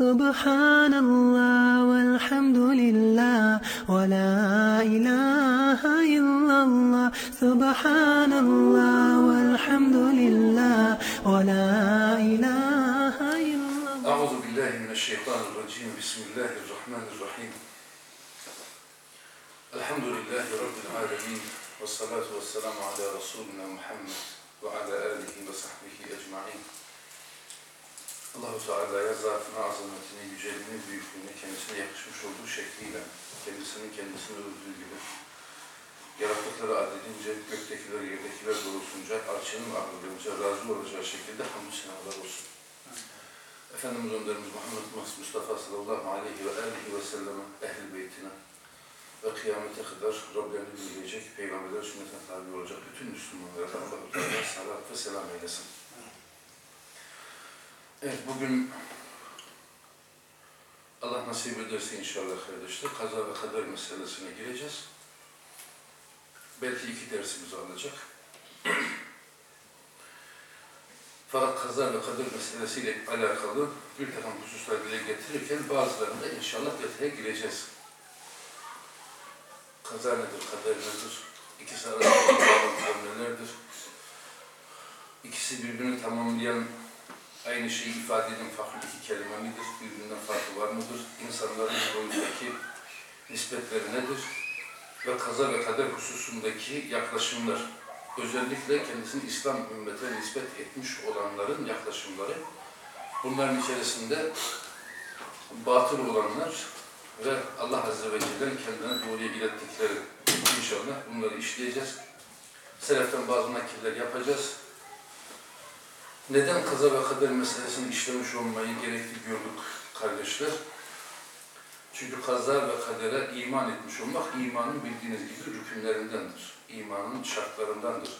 سبحان الله والحمد لله ولا إله إلا الله. سبحان الله والحمد لله ولا إله إلا الله. أعوذ بالله من الشيطان الرجيم. بسم الله الرحمن الرحيم. الحمد لله رب العالمين والصلاة والسلام على رسولنا محمد وعلى آله وصحبه أجمعين. Allahu Teala'ya zatına, azametine, yüceliğine, büyüklüğüne, kendisine yakışmış olduğu şekliyle, kendisinin kendisini öldüğü gibi, yarattıkları adedince, göktekiler, yerdekiler dolusunca, arşının ağırlığınca razı olacağı şekilde hamdü senalar olsun. Efendimiz Önderimiz Muhammed Mustafa sallallahu aleyhi ve aleyhi ve selleme, ehl-i beytine ve kıyamete kadar Rablerini dinleyecek, peygamberler sünnetine tabi olacak bütün Müslümanlara Allah-u Teala salat ve selam eylesin. Evet, bugün Allah nasip ederse inşallah kardeşler, kaza ve kader meselesine gireceğiz. Belki iki dersimiz alacak. Fakat kaza ve kader meselesiyle alakalı bir takım hususlar dile getirirken bazılarında inşallah detaya gireceğiz. Kaza nedir, kader nedir? İkisi arasında nelerdir? İkisi birbirini tamamlayan aynı şeyi ifade eden farklı iki kelime midir? Birbirinden farkı var mıdır? İnsanların boyundaki nispetleri nedir? Ve kaza ve kader hususundaki yaklaşımlar, özellikle kendisini İslam ümmetine nispet etmiş olanların yaklaşımları, bunların içerisinde batıl olanlar ve Allah Azze ve Celle'nin kendine doğruya ilettikleri inşallah bunları işleyeceğiz. Seleften bazı nakiller yapacağız. Neden kaza ve kader meselesini işlemiş olmayı gerekli gördük kardeşler? Çünkü kaza ve kadere iman etmiş olmak, imanın bildiğiniz gibi rükünlerindendir. İmanın şartlarındandır.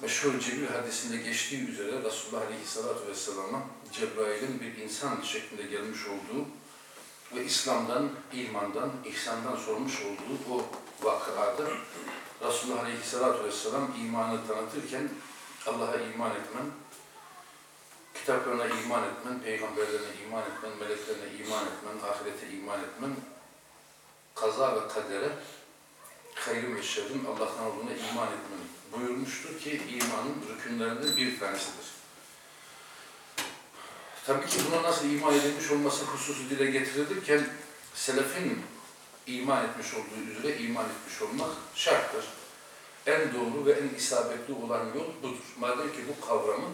Meşhur Cebrail hadisinde geçtiği üzere Resulullah Aleyhisselatü Vesselam'a Cebrail'in bir insan şeklinde gelmiş olduğu ve İslam'dan, imandan, ihsandan sormuş olduğu o vakıada Resulullah Aleyhisselatü Vesselam imanı tanıtırken Allah'a iman etmen, kitaplarına iman etmen, peygamberlerine iman etmen, meleklerine iman etmen, ahirete iman etmen, kaza ve kadere, hayrı ve şerrin Allah'tan olduğuna iman etmen buyurmuştur ki imanın rükünlerinden bir tanesidir. Tabii ki buna nasıl iman edilmiş olması hususu dile getirilirken selefin iman etmiş olduğu üzere iman etmiş olmak şarttır. En doğru ve en isabetli olan yol budur. Madem ki bu kavramı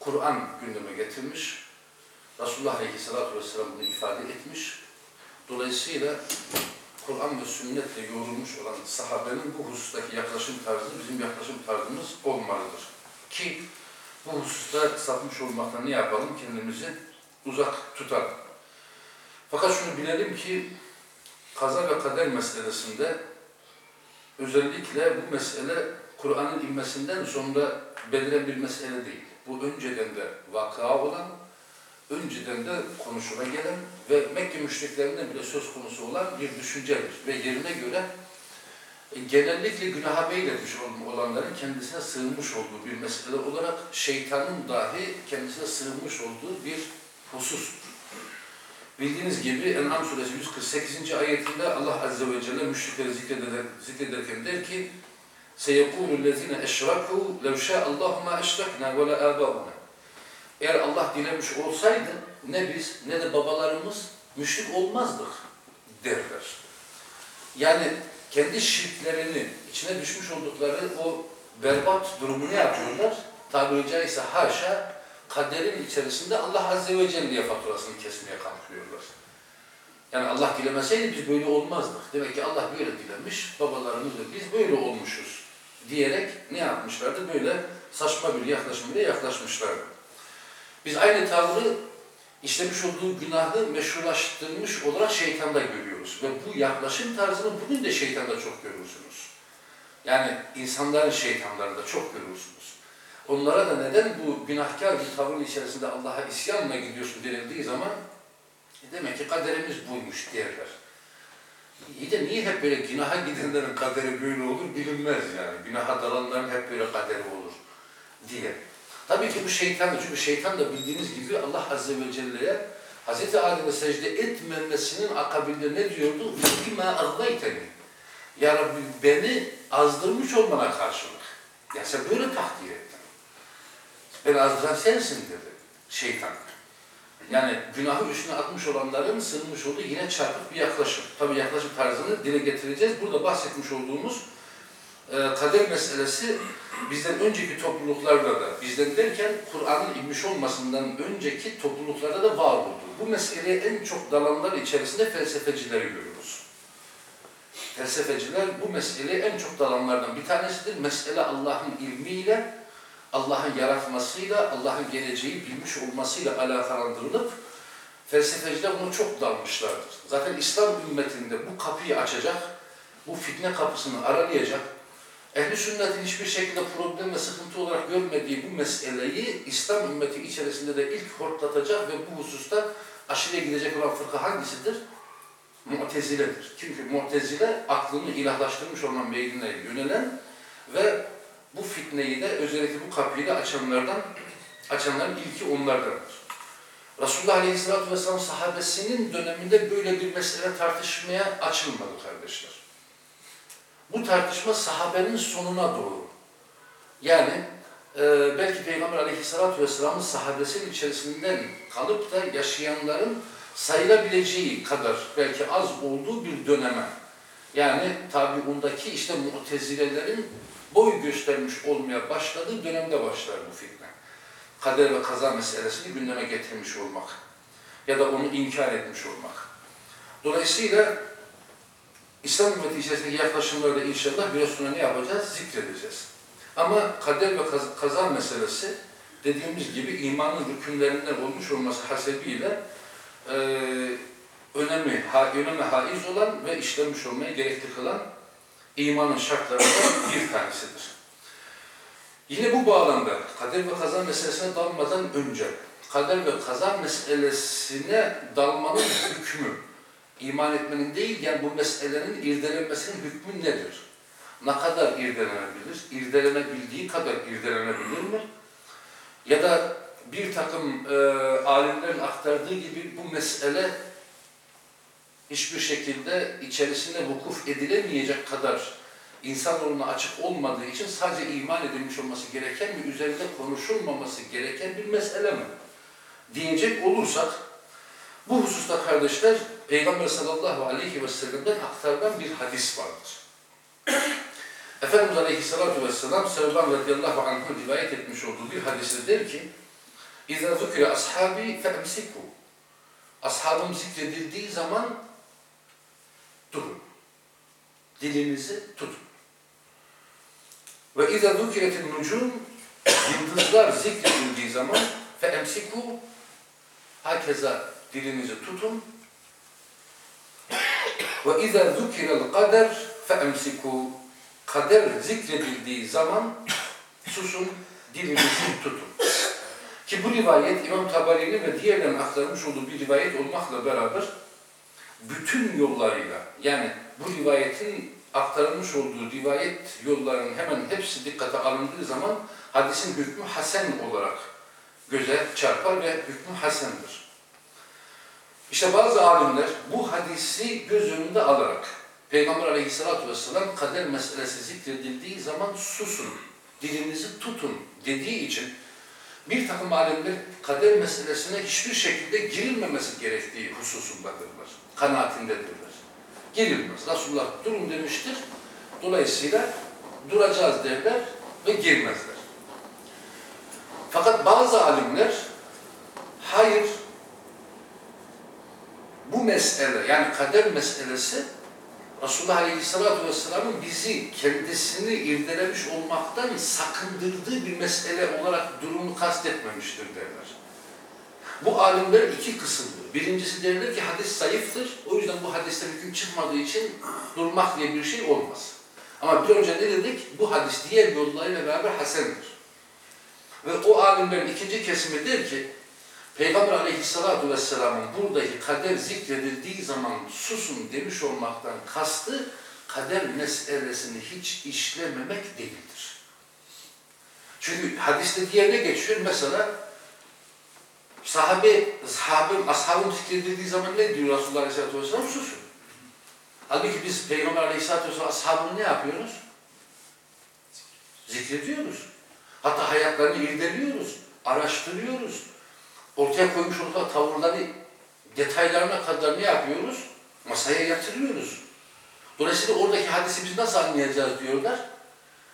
Kur'an gündeme getirmiş, Resulullah Aleyhisselatü Vesselam bunu ifade etmiş. Dolayısıyla Kur'an ve sünnetle yoğrulmuş olan sahabenin bu husustaki yaklaşım tarzı bizim yaklaşım tarzımız olmalıdır. Ki bu hususta sapmış olmakla ne yapalım? Kendimizi uzak tutalım. Fakat şunu bilelim ki kaza ve kader meselesinde özellikle bu mesele Kur'an'ın inmesinden sonra beliren bir mesele değil. Bu önceden de vaka olan, önceden de konuşula gelen ve Mekke müşriklerinden bile söz konusu olan bir düşüncedir. Ve yerine göre e, genellikle günaha meyletmiş olanların kendisine sığınmış olduğu bir mesele olarak şeytanın dahi kendisine sığınmış olduğu bir husus. Bildiğiniz gibi En'am suresi 148. ayetinde Allah Azze ve Celle müşrikleri zikreder, zikrederken der ki سَيَقُولُ الَّذ۪ينَ اَشْرَكُوا لَوْ شَاءَ اللّٰهُ مَا اَشْرَكْنَا وَلَا آبَاؤُنَا Eğer Allah dilemiş olsaydı ne biz ne de babalarımız müşrik olmazdık derler. Yani kendi şirklerini, içine düşmüş oldukları o berbat durumu ne yapıyorlar? Tabiri caizse haşa kaderin içerisinde Allah Azze ve Celle'ye faturasını kesmeye kalkıyorlar. Yani Allah dilemeseydi biz böyle olmazdık. Demek ki Allah böyle dilemiş, babalarımız da biz böyle olmuşuz diyerek ne yapmışlardı? Böyle saçma bir yaklaşım ile yaklaşmışlardı. Biz aynı tavrı işlemiş olduğu günahı meşrulaştırmış olarak şeytanda görüyoruz. Ve bu yaklaşım tarzını bugün de şeytanda çok görürsünüz. Yani insanların şeytanlarında çok görürsünüz. Onlara da neden bu günahkar bir tavırın içerisinde Allah'a isyanla gidiyorsun denildiği zaman e demek ki kaderimiz buymuş derler. İyi de niye hep böyle günaha gidenlerin kaderi böyle olur bilinmez yani. Günaha dalanların hep böyle kaderi olur diye. Tabii ki bu şeytan çünkü şeytan da bildiğiniz gibi Allah Azze ve Celle'ye Hz. Adem'e secde etmemesinin akabinde ne diyordu? بِمَا اَغْضَيْتَنِ Ya Rabbi beni azdırmış olmana karşılık. Ya sen böyle takdir ettin. Beni azdıran sensin dedi şeytan. Yani günahı üstüne atmış olanların sığınmış olduğu yine çarpık bir yaklaşım. Tabii yaklaşım tarzını dile getireceğiz. Burada bahsetmiş olduğumuz e, kader meselesi bizden önceki topluluklarda da, bizden derken Kur'an'ın inmiş olmasından önceki topluluklarda da var oldu. Bu meseleye en çok dalanlar içerisinde felsefecileri görüyoruz. Felsefeciler bu meseleye en çok dalanlardan bir tanesidir. Mesele Allah'ın ilmiyle, Allah'ın yaratmasıyla, Allah'ın geleceği bilmiş olmasıyla alakalandırılıp felsefeciler buna çok dalmışlardır. Zaten İslam ümmetinde bu kapıyı açacak, bu fitne kapısını aralayacak, Ehli sünnetin hiçbir şekilde problem ve sıkıntı olarak görmediği bu meseleyi İslam ümmeti içerisinde de ilk hortlatacak ve bu hususta aşırıya gidecek olan fırka hangisidir? Mu'teziledir. Çünkü Mu'tezile aklını ilahlaştırmış olan meydine yönelen ve bu fitneyi de özellikle bu kapıyı da açanlardan, açanların ilki onlardandır. Resulullah Aleyhisselatü Vesselam sahabesinin döneminde böyle bir mesele tartışmaya açılmadı kardeşler. Bu tartışma sahabenin sonuna doğru. Yani e, belki Peygamber Aleyhisselatü Vesselam'ın sahabesinin içerisinden kalıp da yaşayanların sayılabileceği kadar belki az olduğu bir döneme. Yani tabi ondaki işte mutezilelerin boy göstermiş olmaya başladığı dönemde başlar bu fitne. Kader ve kaza meselesini gündeme getirmiş olmak ya da onu inkar etmiş olmak. Dolayısıyla İslam ümmeti içerisindeki yaklaşımlarda inşallah biraz sonra ne yapacağız? Zikredeceğiz. Ama kader ve kaz kaza meselesi dediğimiz gibi imanın rükünlerinden olmuş olması hasebiyle e, önemi, ha, öneme haiz olan ve işlenmiş olmayı gerekli kılan imanın şartlarından bir tanesidir. Yine bu bağlamda kader ve kaza meselesine dalmadan önce kader ve kaza meselesine dalmanın hükmü, iman etmenin değil, yani bu meselenin irdelenmesinin hükmü nedir? Ne kadar irdelenebilir? İrdelenebildiği kadar irdelenebilir mi? Ya da bir takım e, alimlerin aktardığı gibi bu mesele hiçbir şekilde içerisinde vukuf edilemeyecek kadar insanoğluna açık olmadığı için sadece iman edilmiş olması gereken mi, üzerinde konuşulmaması gereken bir mesele mi? Diyecek olursak, bu hususta kardeşler, Peygamber sallallahu aleyhi ve sellem'den aktarılan bir hadis vardır. Efendimiz aleyhissalatu vesselam, Sevban radıyallahu anh'ın rivayet etmiş olduğu bir hadiste der ki, اِذَا ذُكْرَ ashabi فَاَمْسِكُوا Ashabım zikredildiği zaman durun. Dilinizi tutun. Ve izâ zukiretin nucum yıldızlar zikredildiği zaman fe emsiku hakeza dilinizi tutun. Ve izâ zukirel kader fe emsiku kader zikredildiği zaman susun, dilinizi tutun. Ki bu rivayet İmam Tabari'nin ve diğerlerinin aktarmış olduğu bir rivayet olmakla beraber bütün yollarıyla yani bu rivayetin aktarılmış olduğu rivayet yollarının hemen hepsi dikkate alındığı zaman hadisin hükmü hasen olarak göze çarpar ve hükmü hasendir. İşte bazı alimler bu hadisi göz önünde alarak Peygamber aleyhissalatü vesselam kader meselesi zikredildiği zaman susun, dilinizi tutun dediği için bir takım alimler kader meselesine hiçbir şekilde girilmemesi gerektiği hususundadırlar, kanaatindedirler. Girilmez. Resulullah durun demiştir. Dolayısıyla duracağız derler ve girmezler. Fakat bazı alimler hayır bu mesele yani kader meselesi Resulullah Aleyhisselatü Vesselam'ın bizi kendisini irdelemiş olmaktan sakındırdığı bir mesele olarak durumu kastetmemiştir derler. Bu alimler iki kısımdır. Birincisi derler ki hadis zayıftır. O yüzden bu hadiste hüküm çıkmadığı için durmak diye bir şey olmaz. Ama bir önce ne dedik? Bu hadis diğer yollarıyla beraber hasendir. Ve o alimlerin ikinci kesimi der ki Peygamber aleyhissalatu vesselamın buradaki kader zikredildiği zaman susun demiş olmaktan kastı kader meselesini hiç işlememek değildir. Çünkü hadiste diğerine geçiyor. Mesela sahabe, sahabem, ashabım zikredildiği zaman ne diyor Resulullah Aleyhisselatü Vesselam? Susun. Halbuki biz Peygamber Aleyhisselatü Vesselam ashabını ne yapıyoruz? Zikrediyoruz. Hatta hayatlarını irdeliyoruz, araştırıyoruz. Ortaya koymuş oldukları tavırları detaylarına kadar ne yapıyoruz? Masaya yatırıyoruz. Dolayısıyla oradaki hadisi biz nasıl anlayacağız diyorlar.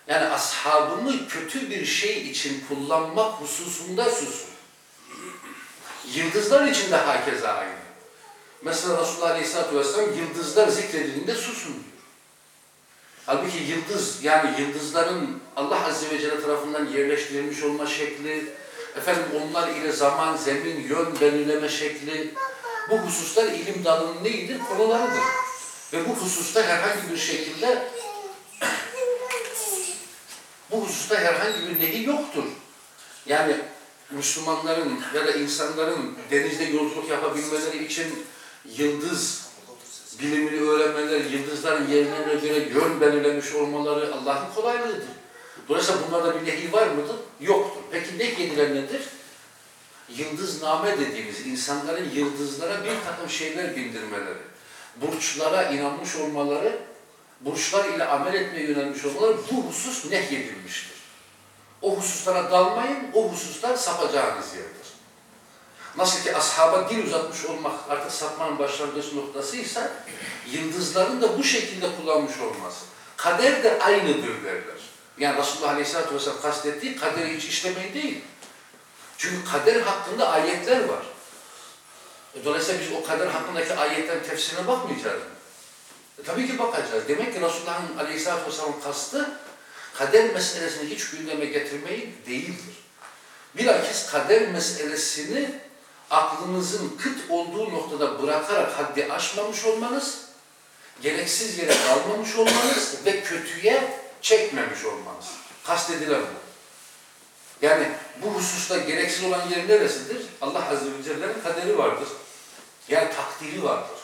Yani ashabını kötü bir şey için kullanmak hususunda susun. Yıldızlar için de hakeza aynı. Mesela Resulullah Aleyhisselatü Vesselam yıldızlar zikredildiğinde susun diyor. Halbuki yıldız yani yıldızların Allah Azze ve Celle tarafından yerleştirilmiş olma şekli, efendim onlar ile zaman, zemin, yön belirleme şekli, bu hususlar ilim dalının neydir? Konularıdır. Ve bu hususta herhangi bir şekilde bu hususta herhangi bir nehi yoktur. Yani Müslümanların ya da insanların denizde yolculuk yapabilmeleri için yıldız bilimini öğrenmeleri, yıldızların yerlerine göre yön belirlemiş olmaları Allah'ın kolaylığıdır. Dolayısıyla bunlarda bir nehi var mıdır? Yoktur. Peki ne edilen nedir? Yıldızname dediğimiz insanların yıldızlara bir takım şeyler bindirmeleri, burçlara inanmış olmaları, burçlar ile amel etmeye yönelmiş olmaları bu husus nehyedilmiştir. O hususlara dalmayın, o hususlar sapacağınız yerdir. Nasıl ki ashaba dil uzatmış olmak artık sapmanın başlangıç noktasıysa, yıldızların da bu şekilde kullanmış olması. Kader de aynıdır derler. Yani Resulullah Aleyhisselatü Vesselam kastettiği kaderi hiç işlemeyi değil. Çünkü kader hakkında ayetler var. E, Dolayısıyla biz o kader hakkındaki ayetlerin tefsirine bakmayacağız? E, tabii ki bakacağız. Demek ki Resulullah'ın Aleyhisselatü Vesselam kastı kader meselesini hiç gündeme getirmeyi değildir. Bilakis kader meselesini aklınızın kıt olduğu noktada bırakarak haddi aşmamış olmanız, gereksiz yere kalmamış olmanız ve kötüye çekmemiş olmanız. Kastedilen bu. Yani bu hususta gereksiz olan yer neresidir? Allah Azze ve Celle'nin kaderi vardır. Yani takdiri vardır.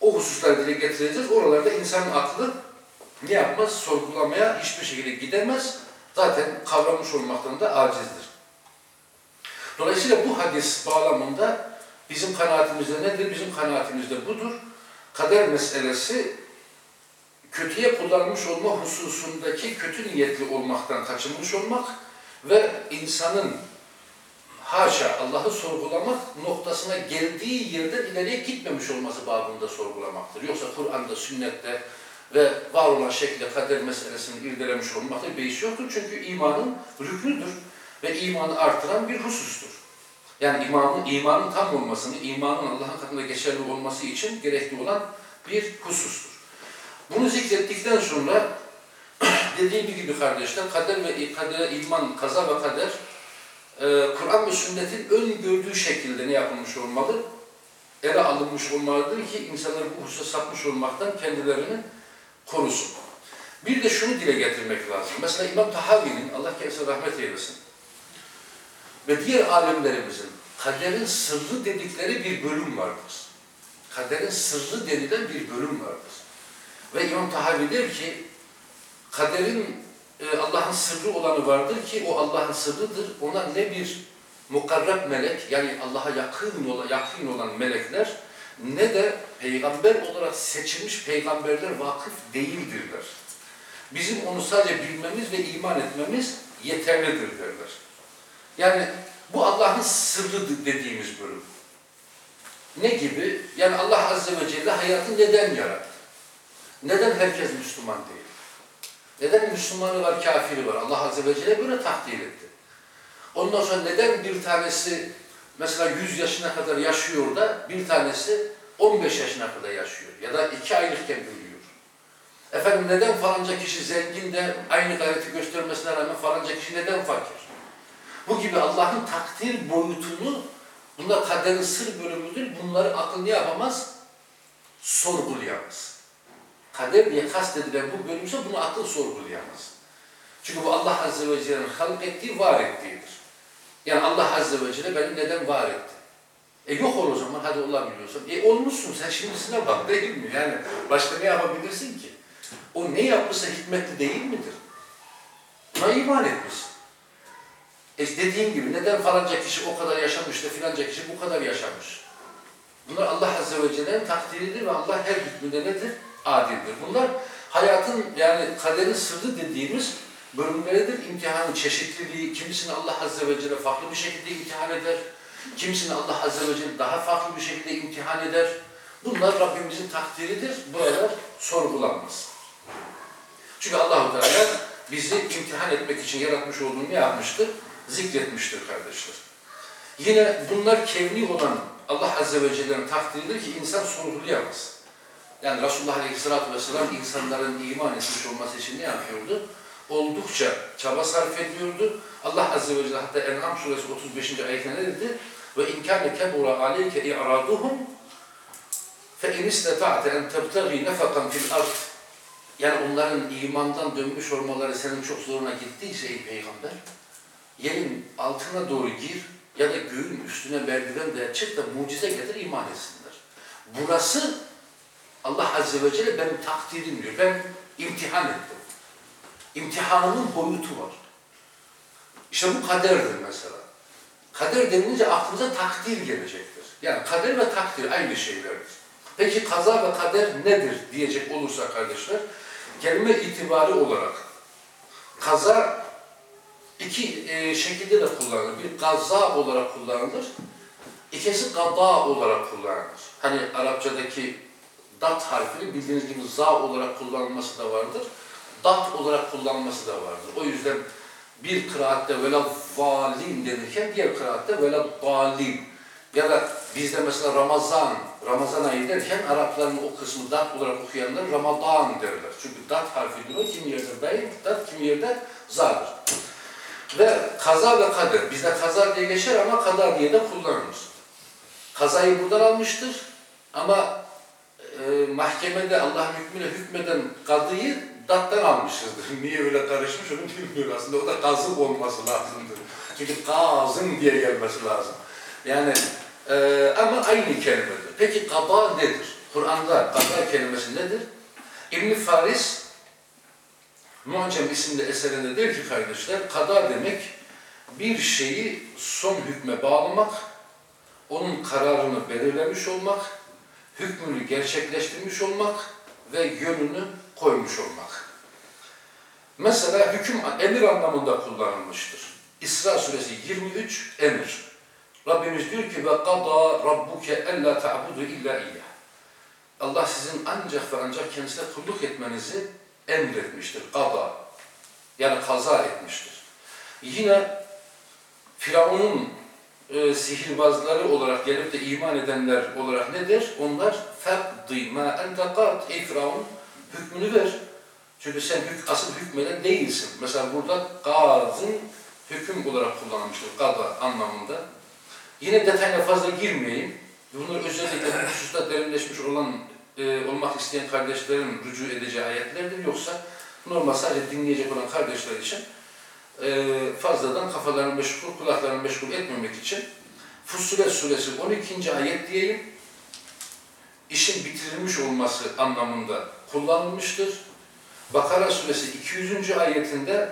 O hususları dile getireceğiz. Oralarda insanın aklı ne yapmaz? Sorgulamaya hiçbir şekilde gidemez. Zaten kavramış olmaktan da acizdir. Dolayısıyla bu hadis bağlamında bizim kanaatimizde nedir? Bizim kanaatimizde budur. Kader meselesi kötüye kullanılmış olma hususundaki kötü niyetli olmaktan kaçınmış olmak ve insanın haşa Allah'ı sorgulamak noktasına geldiği yerden ileriye gitmemiş olması babında sorgulamaktır. Yoksa Kur'an'da, sünnette ve var olan şekilde kader meselesini irdelemiş olmakta beis yoktur. Çünkü imanın rüknüdür ve imanı artıran bir husustur. Yani imanın, imanın tam olmasını, imanın Allah'ın katında geçerli olması için gerekli olan bir husustur. Bunu zikrettikten sonra dediğim gibi kardeşler kader ve kadere iman, kaza ve kader e, Kur'an ve sünnetin öngördüğü şekilde ne yapılmış olmalı? Ele alınmış olmalıdır ki insanlar bu hususa sapmış olmaktan kendilerini korusun. Bir de şunu dile getirmek lazım. Mesela İmam Tahavi'nin, Allah kendisine rahmet eylesin, ve diğer alimlerimizin kaderin sırrı dedikleri bir bölüm vardır. Kaderin sırrı denilen bir bölüm vardır. Ve İmam Tahavi der ki, kaderin e, Allah'ın sırrı olanı vardır ki o Allah'ın sırrıdır. Ona ne bir mukarreb melek yani Allah'a yakın yakın olan melekler ne de peygamber olarak seçilmiş peygamberler vakıf değildirler. Bizim onu sadece bilmemiz ve iman etmemiz yeterlidir derler. Yani bu Allah'ın sırrı dediğimiz bölüm. Ne gibi? Yani Allah Azze ve Celle hayatı neden yarattı? Neden herkes Müslüman değil? Neden Müslümanı var, kafiri var? Allah Azze ve Celle böyle takdir etti. Ondan sonra neden bir tanesi mesela 100 yaşına kadar yaşıyor da bir tanesi 15 yaşına kadar yaşıyor ya da 2 aylıkken ölüyor? Efendim neden falanca kişi zengin de aynı gayreti göstermesine rağmen falanca kişi neden fakir? Bu gibi Allah'ın takdir boyutunu, bunlar kaderin sır bölümüdür, bunları akıl ne yapamaz? Sorgulayamaz. Kader diye kastedilen bu bölümse bunu akıl sorgulayamaz. Çünkü bu Allah Azze ve Celle'nin halk ettiği, var ettiğidir. Yani Allah Azze ve Celle beni neden var etti? E yok ol o zaman, hadi olabiliyorsan. E olmuşsun, sen şimdisine bak değil mi? Yani başka ne yapabilirsin ki? O ne yapmışsa hikmetli değil midir? Buna iman etmişsin. E dediğim gibi neden falanca kişi o kadar yaşamış da filanca kişi bu kadar yaşamış? Bunlar Allah Azze ve Celle'nin takdiridir ve Allah her hükmünde nedir? Adildir. Bunlar hayatın yani kaderin sırrı dediğimiz bölümleridir. İmtihanın çeşitliliği, kimisini Allah Azze ve Celle farklı bir şekilde imtihan eder. Kimisini Allah Azze ve Celle daha farklı bir şekilde imtihan eder. Bunlar Rabbimizin takdiridir. Buralar sorgulanmaz. Çünkü Allah-u Teala bizi imtihan etmek için yaratmış olduğunu ne yapmıştır? Zikretmiştir kardeşler. Yine bunlar kevni olan Allah Azze ve Celle'nin takdiridir ki insan sorgulayamaz. Yani Resulullah Aleyhisselatü Vesselam insanların iman etmiş olması için ne yapıyordu? Oldukça çaba sarf ediyordu. Allah Azze ve Celle hatta En'am suresi 35. ayetine ne dedi? Ve inkâne kebura aleyke i'raduhum fe in istata'te en tebtagi nefakan fil ard yani onların imandan dönmüş olmaları senin çok zoruna gittiyse ey peygamber yerin altına doğru gir ya da göğün üstüne merdiven de çık da mucize getir iman etsinler. Burası Allah Azze ve Celle benim takdirim diyor. Ben imtihan ettim. İmtihanımın boyutu var. İşte bu kaderdir mesela. Kader denilince aklımıza takdir gelecektir. Yani kader ve takdir aynı şeylerdir. Peki kaza ve kader nedir diyecek olursa kardeşler, kelime itibarı olarak kaza iki e, şekilde de kullanılır. Bir kaza olarak kullanılır, ikisi gada olarak kullanılır. Hani Arapçadaki dat harfinin bildiğiniz gibi za olarak kullanılması da vardır, dat olarak kullanılması da vardır. O yüzden bir kıraatte vela valim denirken diğer kıraatte vela dalim. Ya da bizde mesela Ramazan, Ramazan ayı derken Arapların o kısmı dat olarak okuyanlar Ramadan derler. Çünkü dat harfi diyor, kimi yerde dayı, dat kimi yerde zadır. Ve kaza ve kader, bizde kaza diye geçer ama kader diye de kullanılır. Kazayı buradan almıştır ama e, mahkemede Allah'ın hükmüyle hükmeden kadıyı dattan almışızdır. Niye öyle karışmış onu bilmiyorum aslında. O da kazı olması lazımdır. Çünkü kazın diye gelmesi lazım. Yani e, ama aynı kelimedir. Peki kaba nedir? Kur'an'da kaba kelimesi nedir? İbn Faris Muancem isimli eserinde der ki kardeşler, kada demek bir şeyi son hükme bağlamak, onun kararını belirlemiş olmak, hükmünü gerçekleştirmiş olmak ve yönünü koymuş olmak. Mesela hüküm emir anlamında kullanılmıştır. İsra suresi 23 emir. Rabbimiz diyor ki ve qada rabbuke ella ta'budu illa iyyah. Allah sizin ancak ve ancak kendisine kulluk etmenizi emretmiştir. Qada. Yani kaza etmiştir. Yine Firavun'un e, sihirbazları olarak gelip de iman edenler olarak nedir? Onlar fekdi ma ente qad. Ey Firavun hükmünü ver. Çünkü sen hük, asıl hükmeden değilsin. Mesela burada gazın hüküm olarak kullanılmıştır. Gada anlamında. Yine detayına fazla girmeyeyim. Bunlar özellikle bu hususta derinleşmiş olan e, olmak isteyen kardeşlerin rücu edeceği ayetlerdir. Yoksa normal sadece dinleyecek olan kardeşler için e, fazladan kafalarını meşgul, kulaklarını meşgul etmemek için Fussilet suresi 12. ayet diyeyim. işin bitirilmiş olması anlamında kullanılmıştır. Bakara suresi 200. ayetinde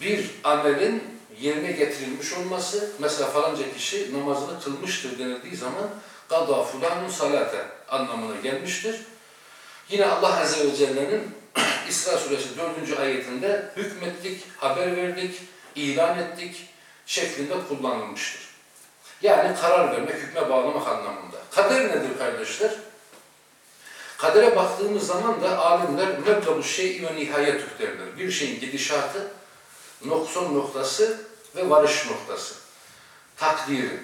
bir amelin yerine getirilmiş olması, mesela falanca kişi namazını kılmıştır denildiği zaman gada fulanun salate anlamına gelmiştir. Yine Allah Azze ve Celle'nin İsra suresi 4. ayetinde hükmettik, haber verdik, ilan ettik şeklinde kullanılmıştır. Yani karar vermek, hükme bağlamak anlamında. Kader nedir kardeşler? Kadere baktığımız zaman da alimler meblabu şey'i ve nihayetüh derler. Bir şeyin gidişatı, nokson noktası ve varış noktası. Takdiri.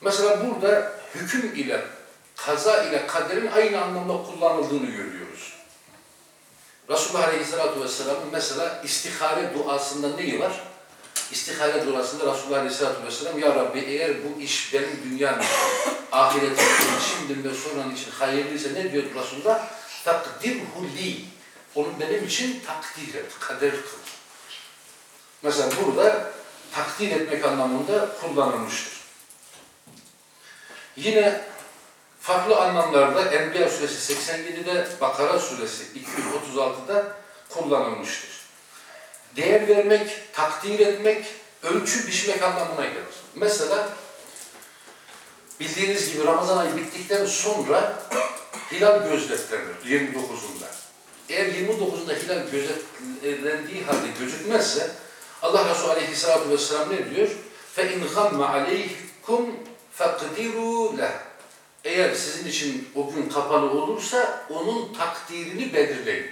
Mesela burada hüküm ile, kaza ile kaderin aynı anlamda kullanıldığını görüyoruz. Resulullah Aleyhisselatü Vesselam'ın mesela istihare duasında neyi var? İstihare duasında Resulullah Aleyhisselatü Vesselam Ya Rabbi eğer bu iş benim dünyam için, ahiretim için, şimdi ve sonra için hayırlıysa ne diyor Resulullah? Takdirhu li. Onu benim için takdir et, kader kıl. Mesela burada takdir etmek anlamında kullanılmıştır. Yine farklı anlamlarda Enbiya suresi 87'de, Bakara suresi 236'da kullanılmıştır Değer vermek, takdir etmek, ölçü biçmek anlamına gelir. Mesela bildiğiniz gibi Ramazan ayı bittikten sonra hilal gözetlenir 29'unda. Eğer 29'unda hilal gözetlendiği halde gözükmezse Allah Resulü Aleyhisselatü Vesselam ne diyor? فَاِنْ غَمَّ عَلَيْكُمْ فَقْدِرُوا لَهُ Eğer sizin için o gün kapalı olursa onun takdirini belirleyin.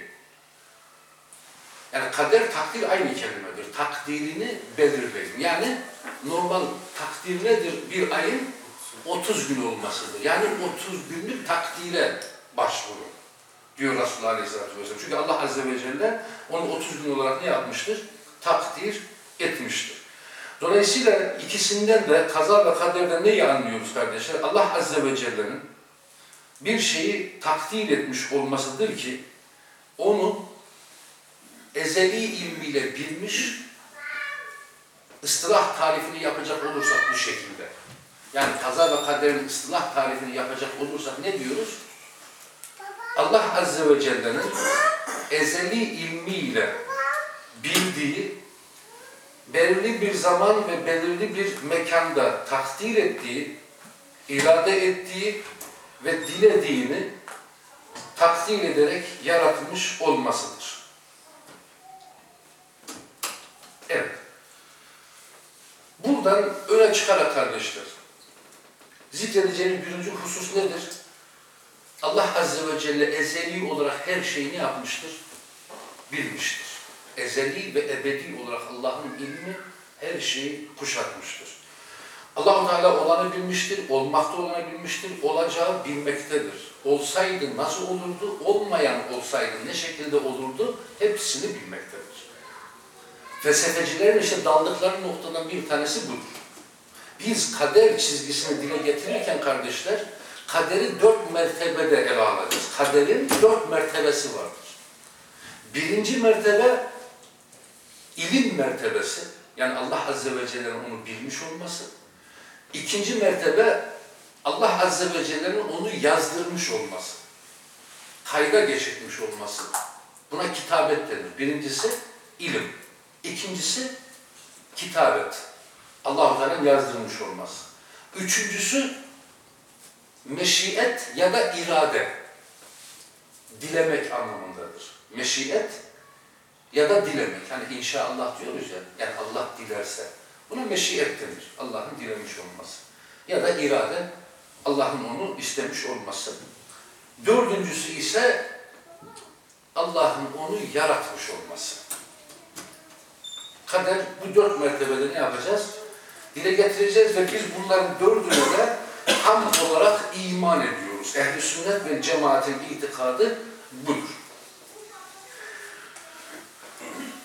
Yani kader takdir aynı kelimedir. Takdirini belirleyin. Yani normal takdir nedir? Bir ayın 30 gün olmasıdır. Yani 30 günlük takdire başvurun. Diyor Resulullah Aleyhisselatü Vesselam. Çünkü Allah Azze ve Celle onu 30 gün olarak ne yapmıştır? Takdir etmiştir. Dolayısıyla ikisinden de kaza ve kaderden neyi anlıyoruz kardeşler? Allah Azze ve Celle'nin bir şeyi takdir etmiş olmasıdır ki onu ezeli ilmiyle bilmiş, ıstılah tarifini yapacak olursak bu şekilde. Yani kaza ve kaderin ıstılah tarifini yapacak olursak ne diyoruz? Allah Azze ve Celle'nin ezeli ilmiyle bildiği, belirli bir zaman ve belirli bir mekanda takdir ettiği, irade ettiği ve dilediğini takdir ederek yaratmış olmasıdır. Evet. Buradan öne çıkarak kardeşler, zikredeceğimiz birinci husus nedir? Allah Azze ve Celle ezeli olarak her şeyi ne yapmıştır? Bilmiştir. Ezeli ve ebedi olarak Allah'ın ilmi her şeyi kuşatmıştır. allah Teala olanı bilmiştir, olmakta olanı bilmiştir, olacağı bilmektedir. Olsaydı nasıl olurdu, olmayan olsaydı ne şekilde olurdu, hepsini bilmektedir. Felsefecilerin işte daldıkları noktadan bir tanesi budur. Biz kader çizgisini dile getirirken kardeşler, kaderi dört mertebede ele alacağız. Kaderin dört mertebesi vardır. Birinci mertebe ilim mertebesi. Yani Allah Azze ve Celle'nin onu bilmiş olması. İkinci mertebe Allah Azze ve Celle'nin onu yazdırmış olması. Kayda geçirmiş olması. Buna kitabet denir. Birincisi ilim. İkincisi kitabet. Allah-u yazdırmış olması. Üçüncüsü meşiyet ya da irade. Dilemek anlamındadır. Meşiyet ya da dilemek. Hani inşallah diyoruz ya, yani Allah dilerse. Buna meşiyet denir. Allah'ın dilemiş olması. Ya da irade, Allah'ın onu istemiş olması. Dördüncüsü ise Allah'ın onu yaratmış olması. Kader bu dört mertebede ne yapacağız? Dile getireceğiz ve biz bunların dördüne de ham olarak iman ediyoruz. Ehl-i sünnet ve cemaatin itikadı budur.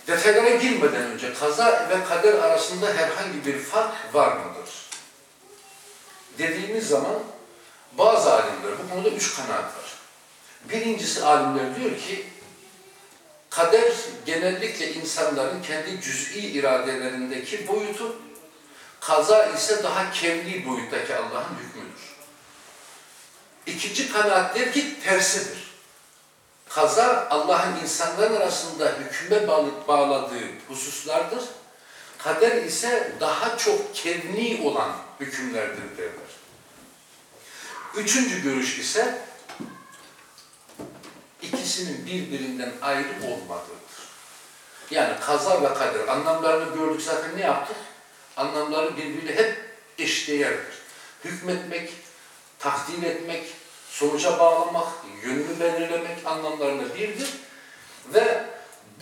Detaylara girmeden önce kaza ve kader arasında herhangi bir fark var mıdır? Dediğimiz zaman bazı alimler, bu konuda üç kanaat var. Birincisi alimler diyor ki, kader genellikle insanların kendi cüz'i iradelerindeki boyutu, kaza ise daha kevni boyuttaki Allah'ın hükmüdür. İkinci kanaat der ki tersidir. Kaza Allah'ın insanların arasında hükme bağladığı hususlardır. Kader ise daha çok kevni olan hükümlerdir derler. Üçüncü görüş ise ikisinin birbirinden ayrı olmadığıdır. Yani kaza ve kader anlamlarını gördük zaten ne yaptık? Anlamları birbiriyle hep eşdeğerdir. Hükmetmek, takdir etmek, sonuca bağlamak, yönünü belirlemek anlamlarında birdir. Ve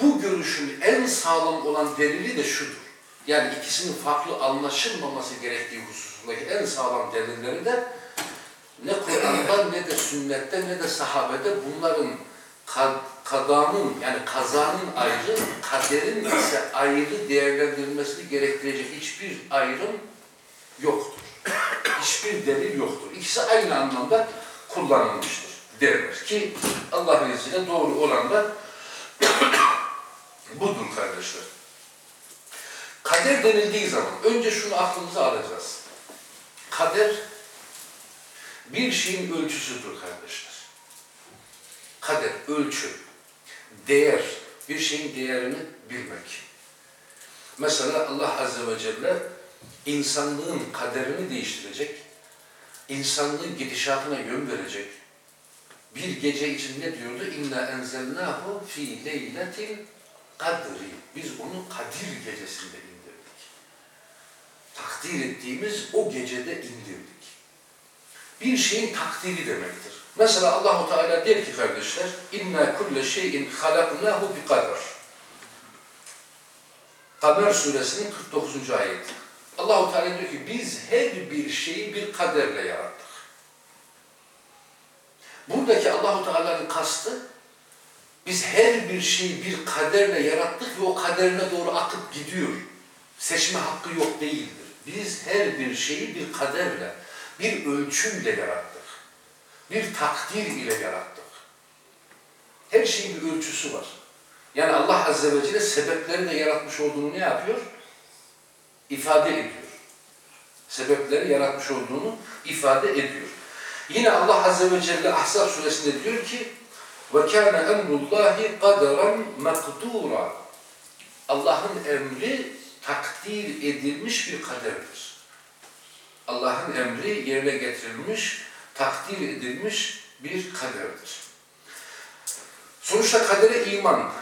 bu görüşün en sağlam olan delili de şudur. Yani ikisinin farklı anlaşılmaması gerektiği hususundaki en sağlam delilleri de ne Kur'an'da ne de sünnette ne de sahabede bunların kadanın yani kazanın ayrı, kaderin ise ayrı değerlendirilmesini gerektirecek hiçbir ayrım yoktur. Hiçbir delil yoktur. İkisi aynı anlamda kullanılmıştır derler ki Allah'ın izniyle doğru olan da budur kardeşler. Kader denildiği zaman önce şunu aklımıza alacağız. Kader bir şeyin ölçüsüdür kardeşler. Kader, ölçü, değer, bir şeyin değerini bilmek. Mesela Allah Azze ve Celle insanlığın kaderini değiştirecek, insanlığın gidişatına yön verecek. Bir gece için ne diyordu? İnna enzelnahu fi leyletil kadri. Biz onu Kadir gecesinde indirdik. Takdir ettiğimiz o gecede indirdik. Bir şeyin takdiri demektir. Mesela Allahu Teala der ki kardeşler, inna kulle şeyin halaknahu bi kadar. Kamer suresinin 49. ayeti. Allahu Teala diyor ki biz her bir şeyi bir kaderle yarattık. Buradaki Allahu Teala'nın kastı biz her bir şeyi bir kaderle yarattık ve o kaderine doğru akıp gidiyor. Seçme hakkı yok değildir. Biz her bir şeyi bir kaderle, bir ölçüyle yarattık Bir takdir ile yarattık. Her şeyin bir ölçüsü var. Yani Allah Azze ve Celle sebepleri de yaratmış olduğunu ne yapıyor? İfade ediyor. Sebepleri yaratmış olduğunu ifade ediyor. Yine Allah Azze ve Celle Ahzab suresinde diyor ki وَكَانَ اَمْرُ اللّٰهِ قَدَرًا مَقْدُورًا Allah'ın emri takdir edilmiş bir kaderdir. Allah'ın emri yerine getirilmiş, takdir edilmiş bir kaderdir. Sonuçta kadere iman.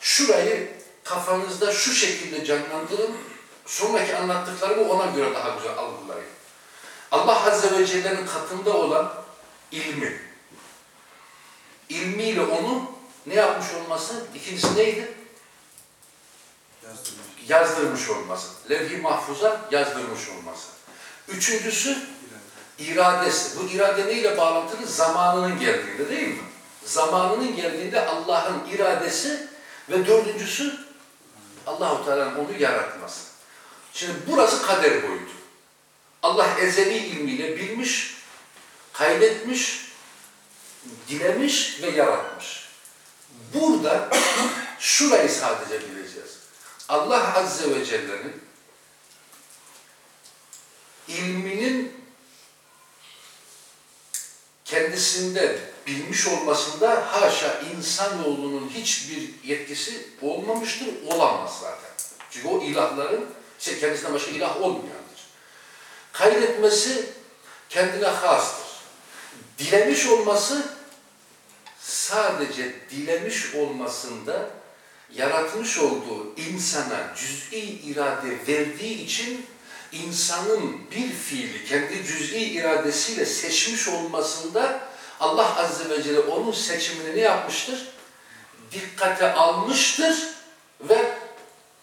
Şurayı kafanızda şu şekilde canlandırın, sonraki anlattıklarımı ona göre daha güzel algılayın. Allah Azze ve Celle'nin katında olan ilmi, ilmiyle onu ne yapmış olması, ikincisi neydi? Yazdırmış. Yazdırmış olması. Levh-i mahfuza yazdırmış olması. Üçüncüsü iradesi. Bu irade neyle bağlantılı? Zamanının geldiğinde değil mi? Zamanının geldiğinde Allah'ın iradesi ve dördüncüsü Allahu Teala'nın onu yaratması. Şimdi burası kader boyutu. Allah ezeli ilmiyle bilmiş, kaydetmiş, dilemiş ve yaratmış. Burada şurayı sadece bileceğiz. Allah Azze ve Celle'nin ilminin kendisinde bilmiş olmasında haşa insanoğlunun hiçbir yetkisi olmamıştır, olamaz zaten. Çünkü o ilahların işte kendisinden başka ilah olmayandır. Kaydetmesi kendine hastır. Dilemiş olması sadece dilemiş olmasında yaratmış olduğu insana cüz'i irade verdiği için insanın bir fiili kendi cüz'i iradesiyle seçmiş olmasında Allah Azze ve Celle onun seçimini ne yapmıştır? Dikkate almıştır ve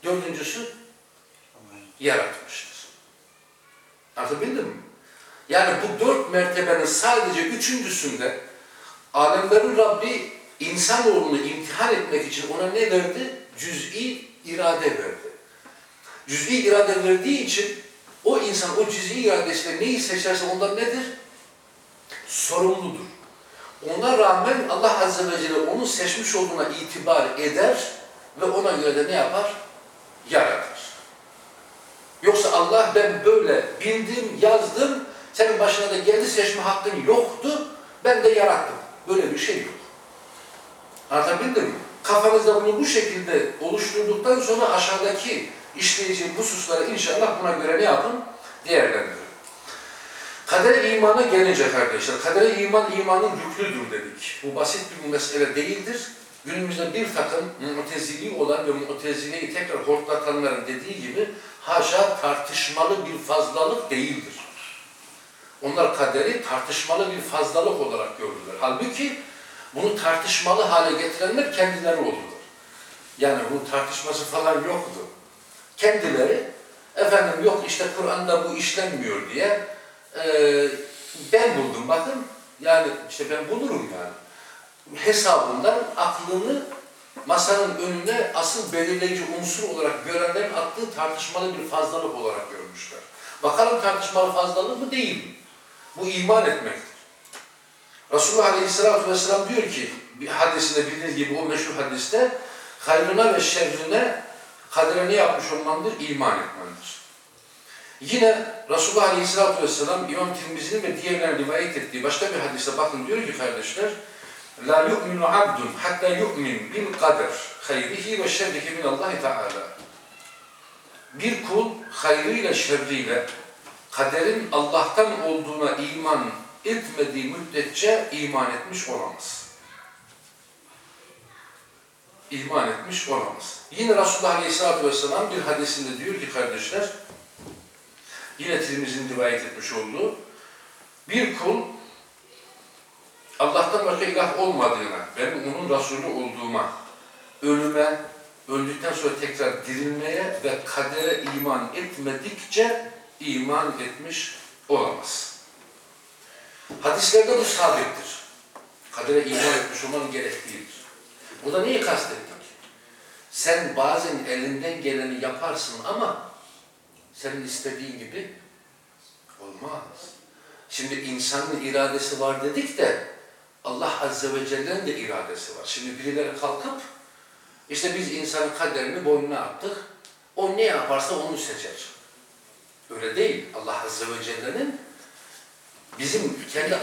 dördüncüsü yaratmıştır. Anlatabildim mi? Yani bu dört mertebenin sadece üçüncüsünde alemlerin Rabbi insanoğlunu imtihan etmek için ona ne verdi? Cüz'i irade verdi. Cüz'i irade verdiği için o insan o cüz'i iradesiyle neyi seçerse ondan nedir? Sorumludur. Ona rağmen Allah Azze ve Celle onun seçmiş olduğuna itibar eder ve ona göre de ne yapar? Yaratır. Yoksa Allah ben böyle bildim, yazdım, senin başına da geldi seçme hakkın yoktu, ben de yarattım. Böyle bir şey yok. Anlatabildim mi? Kafanızda bunu bu şekilde oluşturduktan sonra aşağıdaki işleyeceğim hususları inşallah buna göre ne yapın? Değerlendirin. Kadere imana gelince kardeşler, kadere iman imanın yüklüdür dedik. Bu basit bir mesele değildir. Günümüzde bir takım mutezili olan ve mutezileyi tekrar hortlatanların dediği gibi haşa tartışmalı bir fazlalık değildir. Onlar kaderi tartışmalı bir fazlalık olarak gördüler. Halbuki bunu tartışmalı hale getirenler kendileri oldular. Yani bu tartışması falan yoktu. Kendileri efendim yok işte Kur'an'da bu işlenmiyor diye e, ben buldum bakın. Yani işte ben bulurum yani. Hesabından aklını masanın önüne asıl belirleyici unsur olarak görenlerin attığı tartışmalı bir fazlalık olarak görmüşler. Bakalım tartışmalı fazlalık mı değil mi? Bu iman etmektir. Resulullah Aleyhisselatü Vesselam diyor ki, bir hadisinde bildiğiniz gibi o meşhur hadiste, hayrına ve şerrine kadere ne yapmış olmandır? İman etmendir. Yine Resulullah Aleyhisselatü Vesselam İmam Tirmizi'nin ve diğerlerinin rivayet ettiği başka bir hadiste bakın diyor ki kardeşler, La yu'minu abdun hatta yu'min bil kader hayrihi ve şerrihi min Allah Teala. Bir kul hayrıyla şerriyle kaderin Allah'tan olduğuna iman etmediği müddetçe iman etmiş olamaz. İman etmiş olamaz. Yine Resulullah Aleyhisselatü Vesselam bir hadisinde diyor ki kardeşler, yine Tirmiz'in rivayet etmiş olduğu, bir kul Allah'tan başka ilah olmadığına, benim onun Resulü olduğuma, ölüme, öldükten sonra tekrar dirilmeye ve kadere iman etmedikçe iman etmiş olamaz. Hadislerde bu sabittir. Kadere iman etmiş olmanın gereklidir. Burada neyi kastettik? Sen bazen elinden geleni yaparsın ama senin istediğin gibi olmaz. Şimdi insanın iradesi var dedik de Allah Azze ve Celle'nin de iradesi var. Şimdi birileri kalkıp işte biz insanın kaderini boynuna attık. O ne yaparsa onu seçer. Öyle değil. Allah Azze ve Celle'nin bizim kendi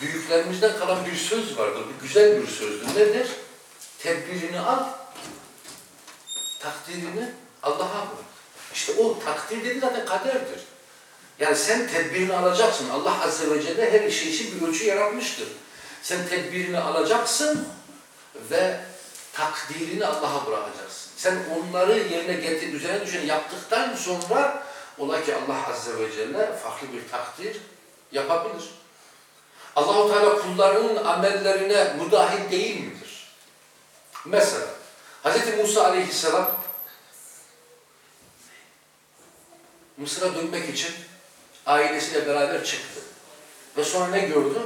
büyüklerimizden kalan bir söz vardır. Bu güzel bir sözdür. Nedir? Tedbirini al, takdirini Allah'a bırak. İşte o takdir dediği zaten kaderdir. Yani sen tedbirini alacaksın. Allah Azze ve Celle her işi için bir ölçü yaratmıştır. Sen tedbirini alacaksın ve takdirini Allah'a bırakacaksın. Sen onları yerine getir, üzerine düşeni yaptıktan sonra ola ki Allah Azze ve Celle farklı bir takdir yapabilir. Allahu Teala kullarının amellerine müdahil değil midir? Mesela Hz. Musa Aleyhisselam Mısır'a dönmek için ailesiyle beraber çıktı. Ve sonra ne gördü?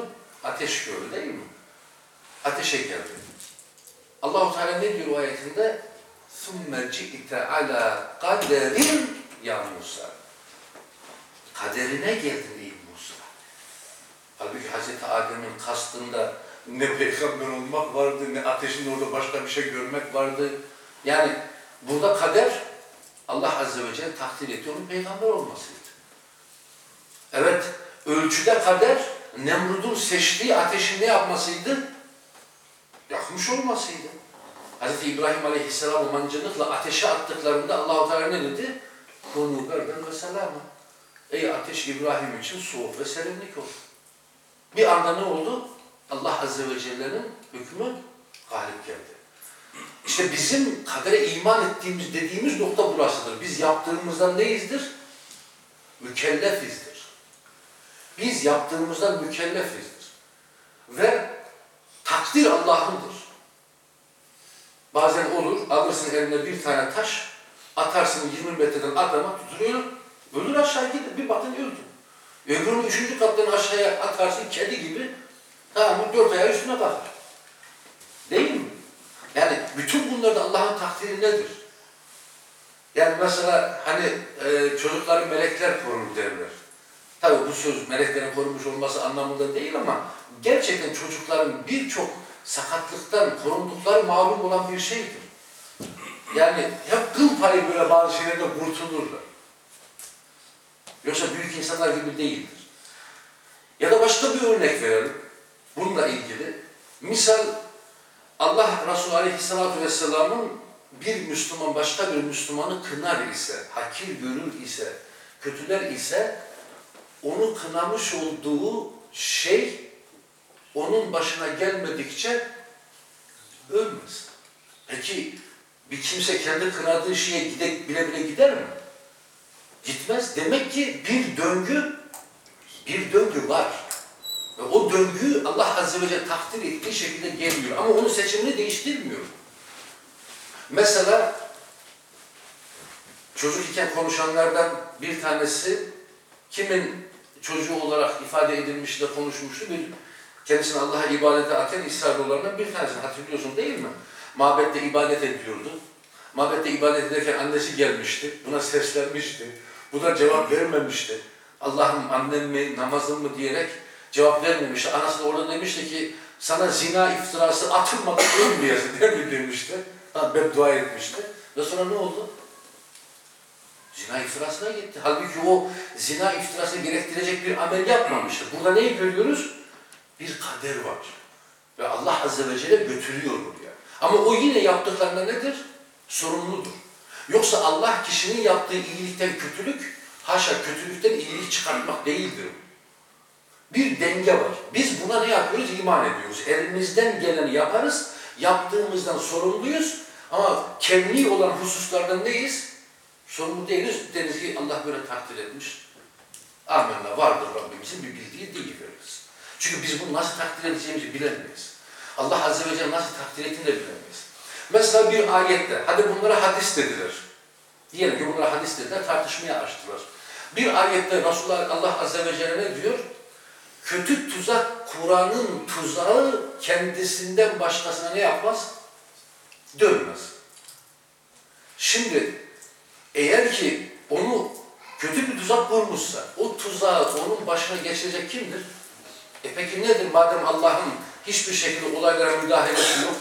Ateş gördü değil mi? Ateşe geldi. Allahu Teala ne diyor o ayetinde? ثُمَّ جِئْتَ عَلَى قَدَرٍ ya Musa. Kaderine geldin ey Musa. Halbuki Hz. Adem'in kastında ne peygamber olmak vardı, ne ateşin orada başka bir şey görmek vardı. Yani burada kader Allah Azze ve Celle takdir etti onun peygamber olmasıydı. Evet, ölçüde kader Nemrud'un seçtiği ateşin ne yapmasıydı? Yakmış olmasıydı. Hz. İbrahim Aleyhisselam mancınıkla ateşe attıklarında Allah-u Teala ne dedi? Kunu berden ve selama. Ey ateş İbrahim için soğuk ve serinlik ol. Bir anda ne oldu? Allah Azze ve Celle'nin hükmü galip geldi. İşte bizim kadere iman ettiğimiz dediğimiz nokta burasıdır. Biz yaptığımızdan neyizdir? Mükellefizdir. Biz yaptığımızdan mükellefizdir. Ve takdir Allah'ındır. Bazen olur, alırsın eline bir tane taş, atarsın 20 metreden adama tutuyor, ölür aşağı gider, bir bakın öldü. Öbürünü üçüncü kattan aşağıya atarsın kedi gibi, tamam dört ayağı üstüne kalkar. Değil mi? Yani bütün bunlarda Allah'ın takdiri nedir? Yani mesela hani e, çocukları melekler korur derler. Tabii bu söz meleklerin korunmuş olması anlamında değil ama gerçekten çocukların birçok sakatlıktan korundukları malum olan bir şeydir. Yani hep kıl payı böyle bazı şeylerde kurtulurlar. Yoksa büyük insanlar gibi değildir. Ya da başka bir örnek verelim. Bununla ilgili. Misal Allah Resulü Aleyhisselatü Vesselam'ın bir Müslüman başka bir Müslümanı kınar ise, hakir görür ise, kötüler ise onu kınamış olduğu şey onun başına gelmedikçe ölmez. Peki bir kimse kendi kınadığı şeye gide, bile bile gider mi? Gitmez. Demek ki bir döngü, bir döngü var. O döngü Allah Azze ve Celle takdir ettiği şekilde geliyor. Ama onun seçimini değiştirmiyor. Mesela çocuk iken konuşanlardan bir tanesi kimin çocuğu olarak ifade edilmiş de konuşmuştu. Bir kendisini Allah'a ibadete atan İsrailoğullarından bir tanesini hatırlıyorsun değil mi? Mabette ibadet ediyordu. Mabette ibadet ederken annesi gelmişti. Buna seslenmişti. Bu da cevap vermemişti. Allah'ım annem mi, namazım mı diyerek cevap vermemişti. Anası da orada demişti ki sana zina iftirası atılmadan ölmeyesin der mi demişti. Ha, beddua etmişti. Ve sonra ne oldu? Zina iftirasına gitti. Halbuki o zina iftirasını gerektirecek bir amel yapmamıştı. Burada neyi görüyoruz? Bir kader var. Ve Allah Azze ve Celle götürüyor buraya. Ama o yine yaptıklarında nedir? Sorumludur. Yoksa Allah kişinin yaptığı iyilikten kötülük, haşa kötülükten iyilik çıkartmak değildir. Bir denge var. Biz buna ne yapıyoruz? İman ediyoruz. Elimizden geleni yaparız, yaptığımızdan sorumluyuz ama kemli olan hususlardan neyiz? Sorumlu değiliz. Deriz ki Allah böyle takdir etmiş. Amenna vardır Rabbimizin bir bildiği değil veririz. Çünkü biz bunu nasıl takdir edeceğimizi bilemeyiz. Allah Azze ve Celle nasıl takdir ettiğini de bilemeyiz. Mesela bir ayette, hadi bunlara hadis dediler. Diyelim ki bunlara hadis dediler, tartışmaya açtılar. Bir ayette Resulullah Allah Azze ve Celle ne diyor? Kötü tuzak, Kur'an'ın tuzağı kendisinden başkasına ne yapmaz? Dönmez. Şimdi eğer ki onu kötü bir tuzak kurmuşsa, o tuzağı onun başına geçirecek kimdir? E peki nedir madem Allah'ın hiçbir şekilde olaylara müdahalesi yok?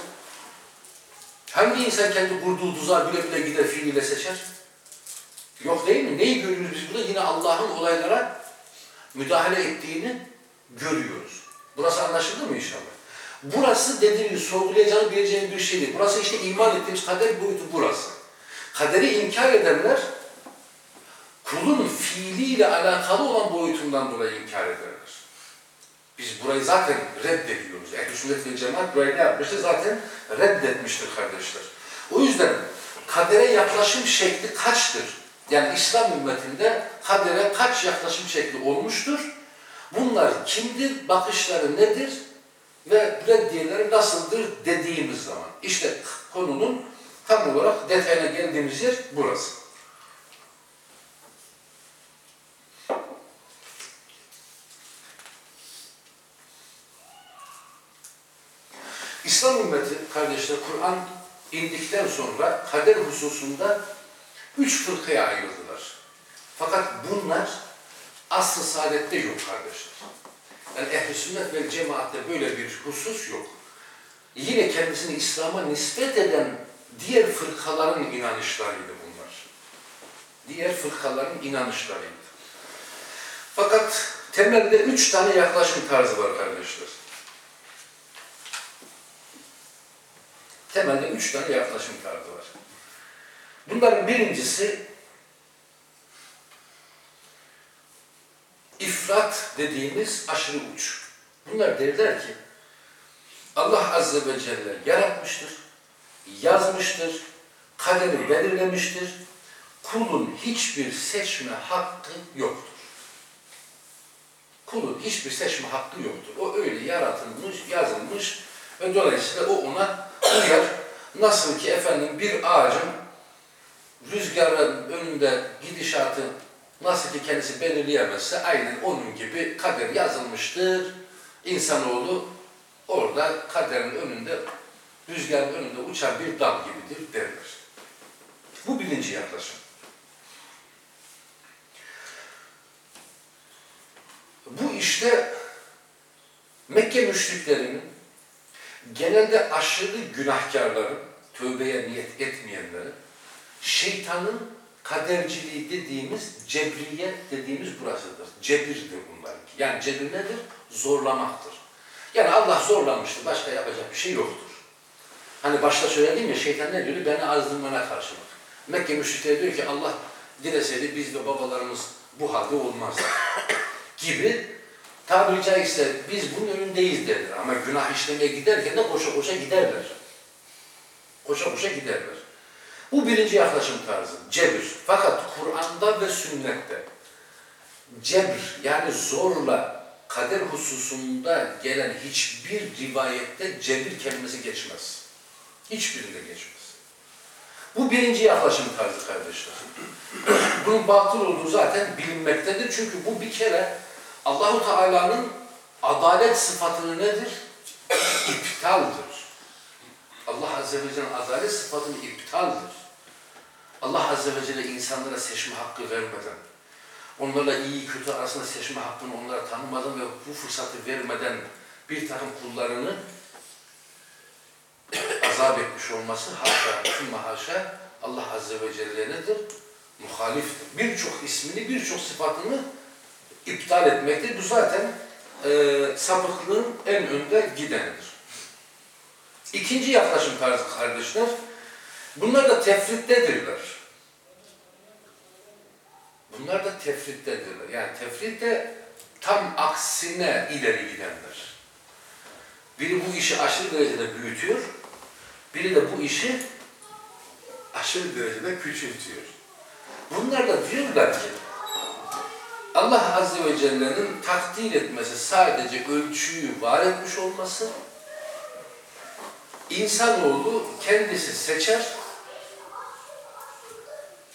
Hangi insan kendi kurduğu tuzağı bile bile gider fiiliyle seçer? Yok değil mi? Neyi görüyoruz biz burada? Yine Allah'ın olaylara müdahale ettiğini görüyoruz. Burası anlaşıldı mı inşallah? Burası dediğim gibi sorgulayacağını bileceğim bir şey değil. Burası işte iman ettiğimiz kader boyutu burası. Kaderi inkar edenler kulun fiiliyle alakalı olan boyutundan dolayı inkar ederler. Biz burayı zaten reddediyoruz. Ehl-i sünnet ve cemaat burayı ne yapmıştır? Zaten reddetmiştir kardeşler. O yüzden kadere yaklaşım şekli kaçtır? Yani İslam ümmetinde kadere kaç yaklaşım şekli olmuştur? Bunlar kimdir? Bakışları nedir? Ve reddiyeleri nasıldır dediğimiz zaman. İşte konunun tam olarak detayına geldiğimiz yer burası. İslam ümmeti kardeşler Kur'an indikten sonra kader hususunda üç fırkaya ayrıldılar. Fakat bunlar asıl saadette yok kardeşler. Yani ehl sünnet ve cemaatte böyle bir husus yok. Yine kendisini İslam'a nispet eden diğer fırkaların inanışlarıydı bunlar. Diğer fırkaların inanışlarıydı. Fakat temelde üç tane yaklaşım tarzı var kardeşler. Temelde üç tane yaklaşım tarzı var. Bunların birincisi ifrat dediğimiz aşırı uç. Bunlar derler ki Allah Azze ve Celle yaratmıştır, yazmıştır, kaderi belirlemiştir. Kulun hiçbir seçme hakkı yoktur. Kulun hiçbir seçme hakkı yoktur. O öyle yaratılmış, yazılmış ve dolayısıyla o ona uyar. Nasıl ki efendim bir ağacın rüzgarın önünde gidişatı nasıl ki kendisi belirleyemezse aynen onun gibi kader yazılmıştır. İnsanoğlu orada kaderin önünde, rüzgarın önünde uçan bir dal gibidir derler. Bu birinci yaklaşım. Bu işte Mekke müşriklerinin genelde aşırı günahkarların, tövbeye niyet etmeyenlerin, şeytanın kaderciliği dediğimiz, cebriye dediğimiz burasıdır. Cebirdir bunlar. Yani cebir nedir? Zorlamaktır. Yani Allah zorlamıştır, başka yapacak bir şey yoktur. Hani başta söyledim ya, şeytan ne diyor? Beni azdırmana karşılık. Mekke müşrikleri diyor ki Allah dileseydi biz ve babalarımız bu halde olmazdı. gibi tabiri caizse biz bunun önündeyiz derler. Ama günah işlemeye giderken de koşa koşa giderler. Koşa koşa giderler. Bu birinci yaklaşım tarzı, cebir. Fakat Kur'an'da ve sünnette cebir yani zorla kader hususunda gelen hiçbir rivayette cebir kelimesi geçmez. Hiçbirinde geçmez. Bu birinci yaklaşım tarzı kardeşler. Bunun batıl olduğu zaten bilinmektedir. Çünkü bu bir kere Allahu Teala'nın adalet sıfatını nedir? İptaldır. Allah Azze ve Celle'nin adalet sıfatını iptaldir. Allah Azze ve Celle insanlara seçme hakkı vermeden, onlarla iyi kötü arasında seçme hakkını onlara tanımadan ve bu fırsatı vermeden bir takım kullarını azap etmiş olması haşa, tüm haşa Allah Azze ve Celle nedir? Muhaliftir. Birçok ismini, birçok sıfatını iptal etmektir. Bu zaten e, sapıklığın en önde gidenidir. İkinci yaklaşım tarzı kardeşler, bunlar da tefrittedirler. Bunlar da tefrittedirler. Yani tefrit de tam aksine ileri gidenler. Biri bu işi aşırı derecede büyütüyor, biri de bu işi aşırı derecede küçültüyor. Bunlar da diyorlar ki Allah Azze ve Celle'nin takdir etmesi sadece ölçüyü var etmiş olması, insanoğlu kendisi seçer,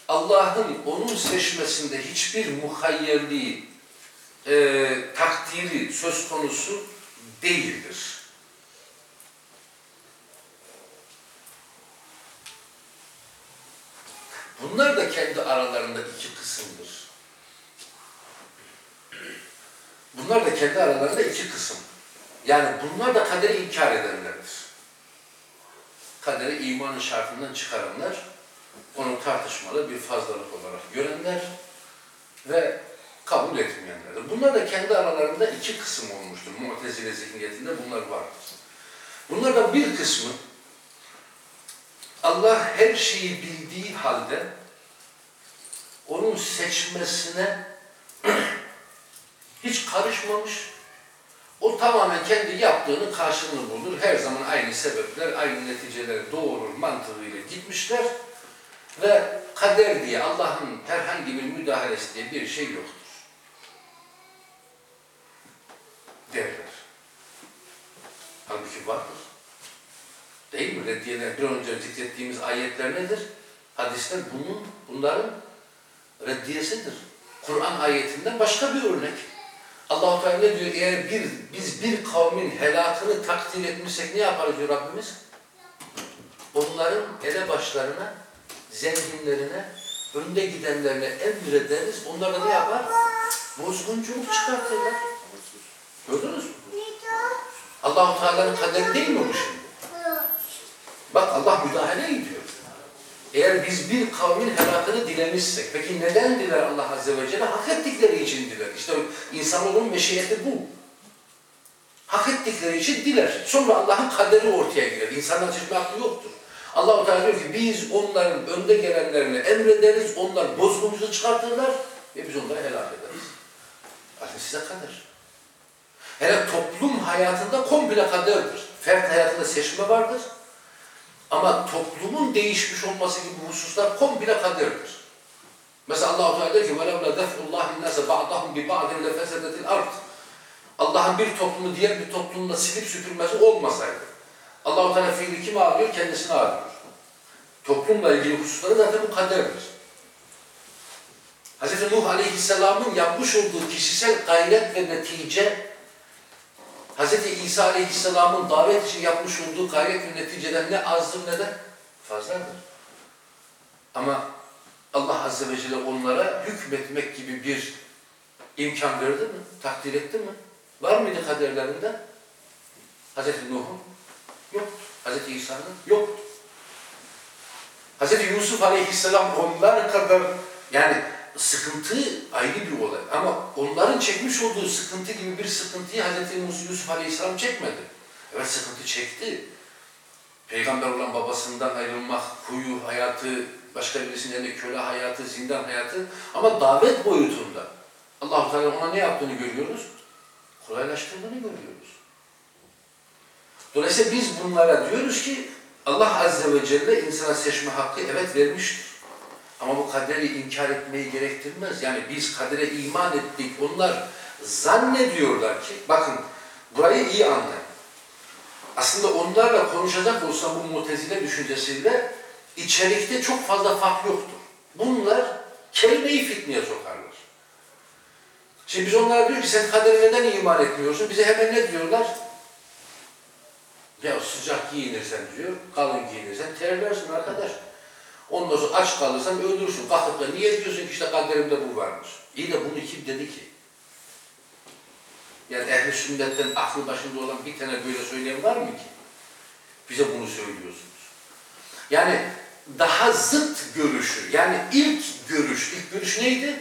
Allah'ın onun seçmesinde hiçbir muhayyerliği, e, takdiri söz konusu değildir. Bunlar da kendi aralarında iki kısımdır. Bunlar da kendi aralarında iki kısım. Yani bunlar da kaderi inkar edenlerdir. Kaderi imanın şartından çıkaranlar, onu tartışmalı bir fazlalık olarak görenler ve kabul etmeyenlerdir. Bunlar da kendi aralarında iki kısım olmuştur. Mu'tezile zihniyetinde bunlar vardır. Bunlardan bir kısmı Allah her şeyi bildiği halde onun seçmesine hiç karışmamış. O tamamen kendi yaptığının karşılığını bulur. Her zaman aynı sebepler, aynı neticeleri doğurur mantığıyla gitmişler. Ve kader diye Allah'ın herhangi bir müdahalesi diye bir şey yoktur. Derler. Halbuki vardır. Değil mi? Reddiyeler bir önce zikrettiğimiz ayetler nedir? Hadisler bunun, bunların reddiyesidir. Kur'an ayetinden başka bir örnek. Allah-u Teala ne diyor? Eğer bir, biz bir kavmin helakını takdir etmişsek ne yaparız diyor Rabbimiz? Onların elebaşlarına, zenginlerine, önde gidenlerine emrederiz. Onlar da ne yapar? Bozgunculuk çıkartırlar. Gördünüz mü? Allah-u Teala'nın kaderi değil mi bu şimdi? Bak Allah müdahale ediyor. Eğer biz bir kavmin helakını dilemişsek, peki neden diler Allah Azze ve Celle? Hak ettikleri için diler. İşte insanoğlunun meşiyeti bu. Hak ettikleri için diler. Sonra Allah'ın kaderi ortaya girer. İnsanlar seçme hakkı yoktur. Allah-u Teala diyor ki biz onların önde gelenlerine emrederiz, onlar bozgumuzu çıkartırlar ve biz onları helak ederiz. Bakın size kader. Hele toplum hayatında komple kaderdir. Fert hayatında seçme vardır. Ama toplumun değişmiş olması gibi hususlar komple kaderdir. Mesela Allah-u Teala diyor ki وَلَوْلَا دَفْعُ اللّٰهِ النَّاسَ بَعْضَهُمْ بِبَعْضٍ لَفَسَدَتِ الْاَرْضِ Allah'ın bir toplumunu diğer bir toplumla silip süpürmesi olmasaydı. Allah-u Teala fiili kime ağırlıyor? Kendisine ağırlıyor. Toplumla ilgili hususları zaten bu kaderdir. Hz. Nuh Aleyhisselam'ın yapmış olduğu kişisel gayret ve netice Hz. İsa Aleyhisselam'ın davet için yapmış olduğu gayret ve neticeden ne azdır ne de fazladır. Ama Allah Azze ve Celle onlara hükmetmek gibi bir imkan verdi mi? Takdir etti mi? Var mıydı kaderlerinde? Hz. Nuh'un yoktu. Hz. İsa'nın yoktu. Hz. Yusuf Aleyhisselam onlar kadar yani sıkıntı ayrı bir olay. Ama onların çekmiş olduğu sıkıntı gibi bir sıkıntıyı Hz. Yusuf Aleyhisselam çekmedi. Evet sıkıntı çekti. Peygamber olan babasından ayrılmak, kuyu hayatı, başka birisinin elinde köle hayatı, zindan hayatı ama davet boyutunda Allah-u Teala ona ne yaptığını görüyoruz? Kolaylaştırdığını görüyoruz. Dolayısıyla biz bunlara diyoruz ki Allah Azze ve Celle insana seçme hakkı evet vermiştir. Ama bu kaderi inkar etmeyi gerektirmez. Yani biz kadere iman ettik. Onlar zannediyorlar ki, bakın burayı iyi anlayın. Aslında onlarla konuşacak olsam bu mutezile düşüncesiyle içerikte çok fazla fark yoktur. Bunlar kelimeyi fitneye sokarlar. Şimdi biz onlara diyor ki sen kadere neden iman etmiyorsun? Bize hemen ne diyorlar? Ya sıcak giyinirsen diyor, kalın giyinirsen terlersin arkadaş. Ondan sonra aç kalırsan öldürürsün. Kalkıp da niye diyorsun ki işte kaderimde bu varmış. İyi de bunu kim dedi ki? Yani ehli sünnetten aklı başında olan bir tane böyle söyleyen var mı ki? Bize bunu söylüyorsunuz. Yani daha zıt görüşü, yani ilk görüş, ilk görüş neydi?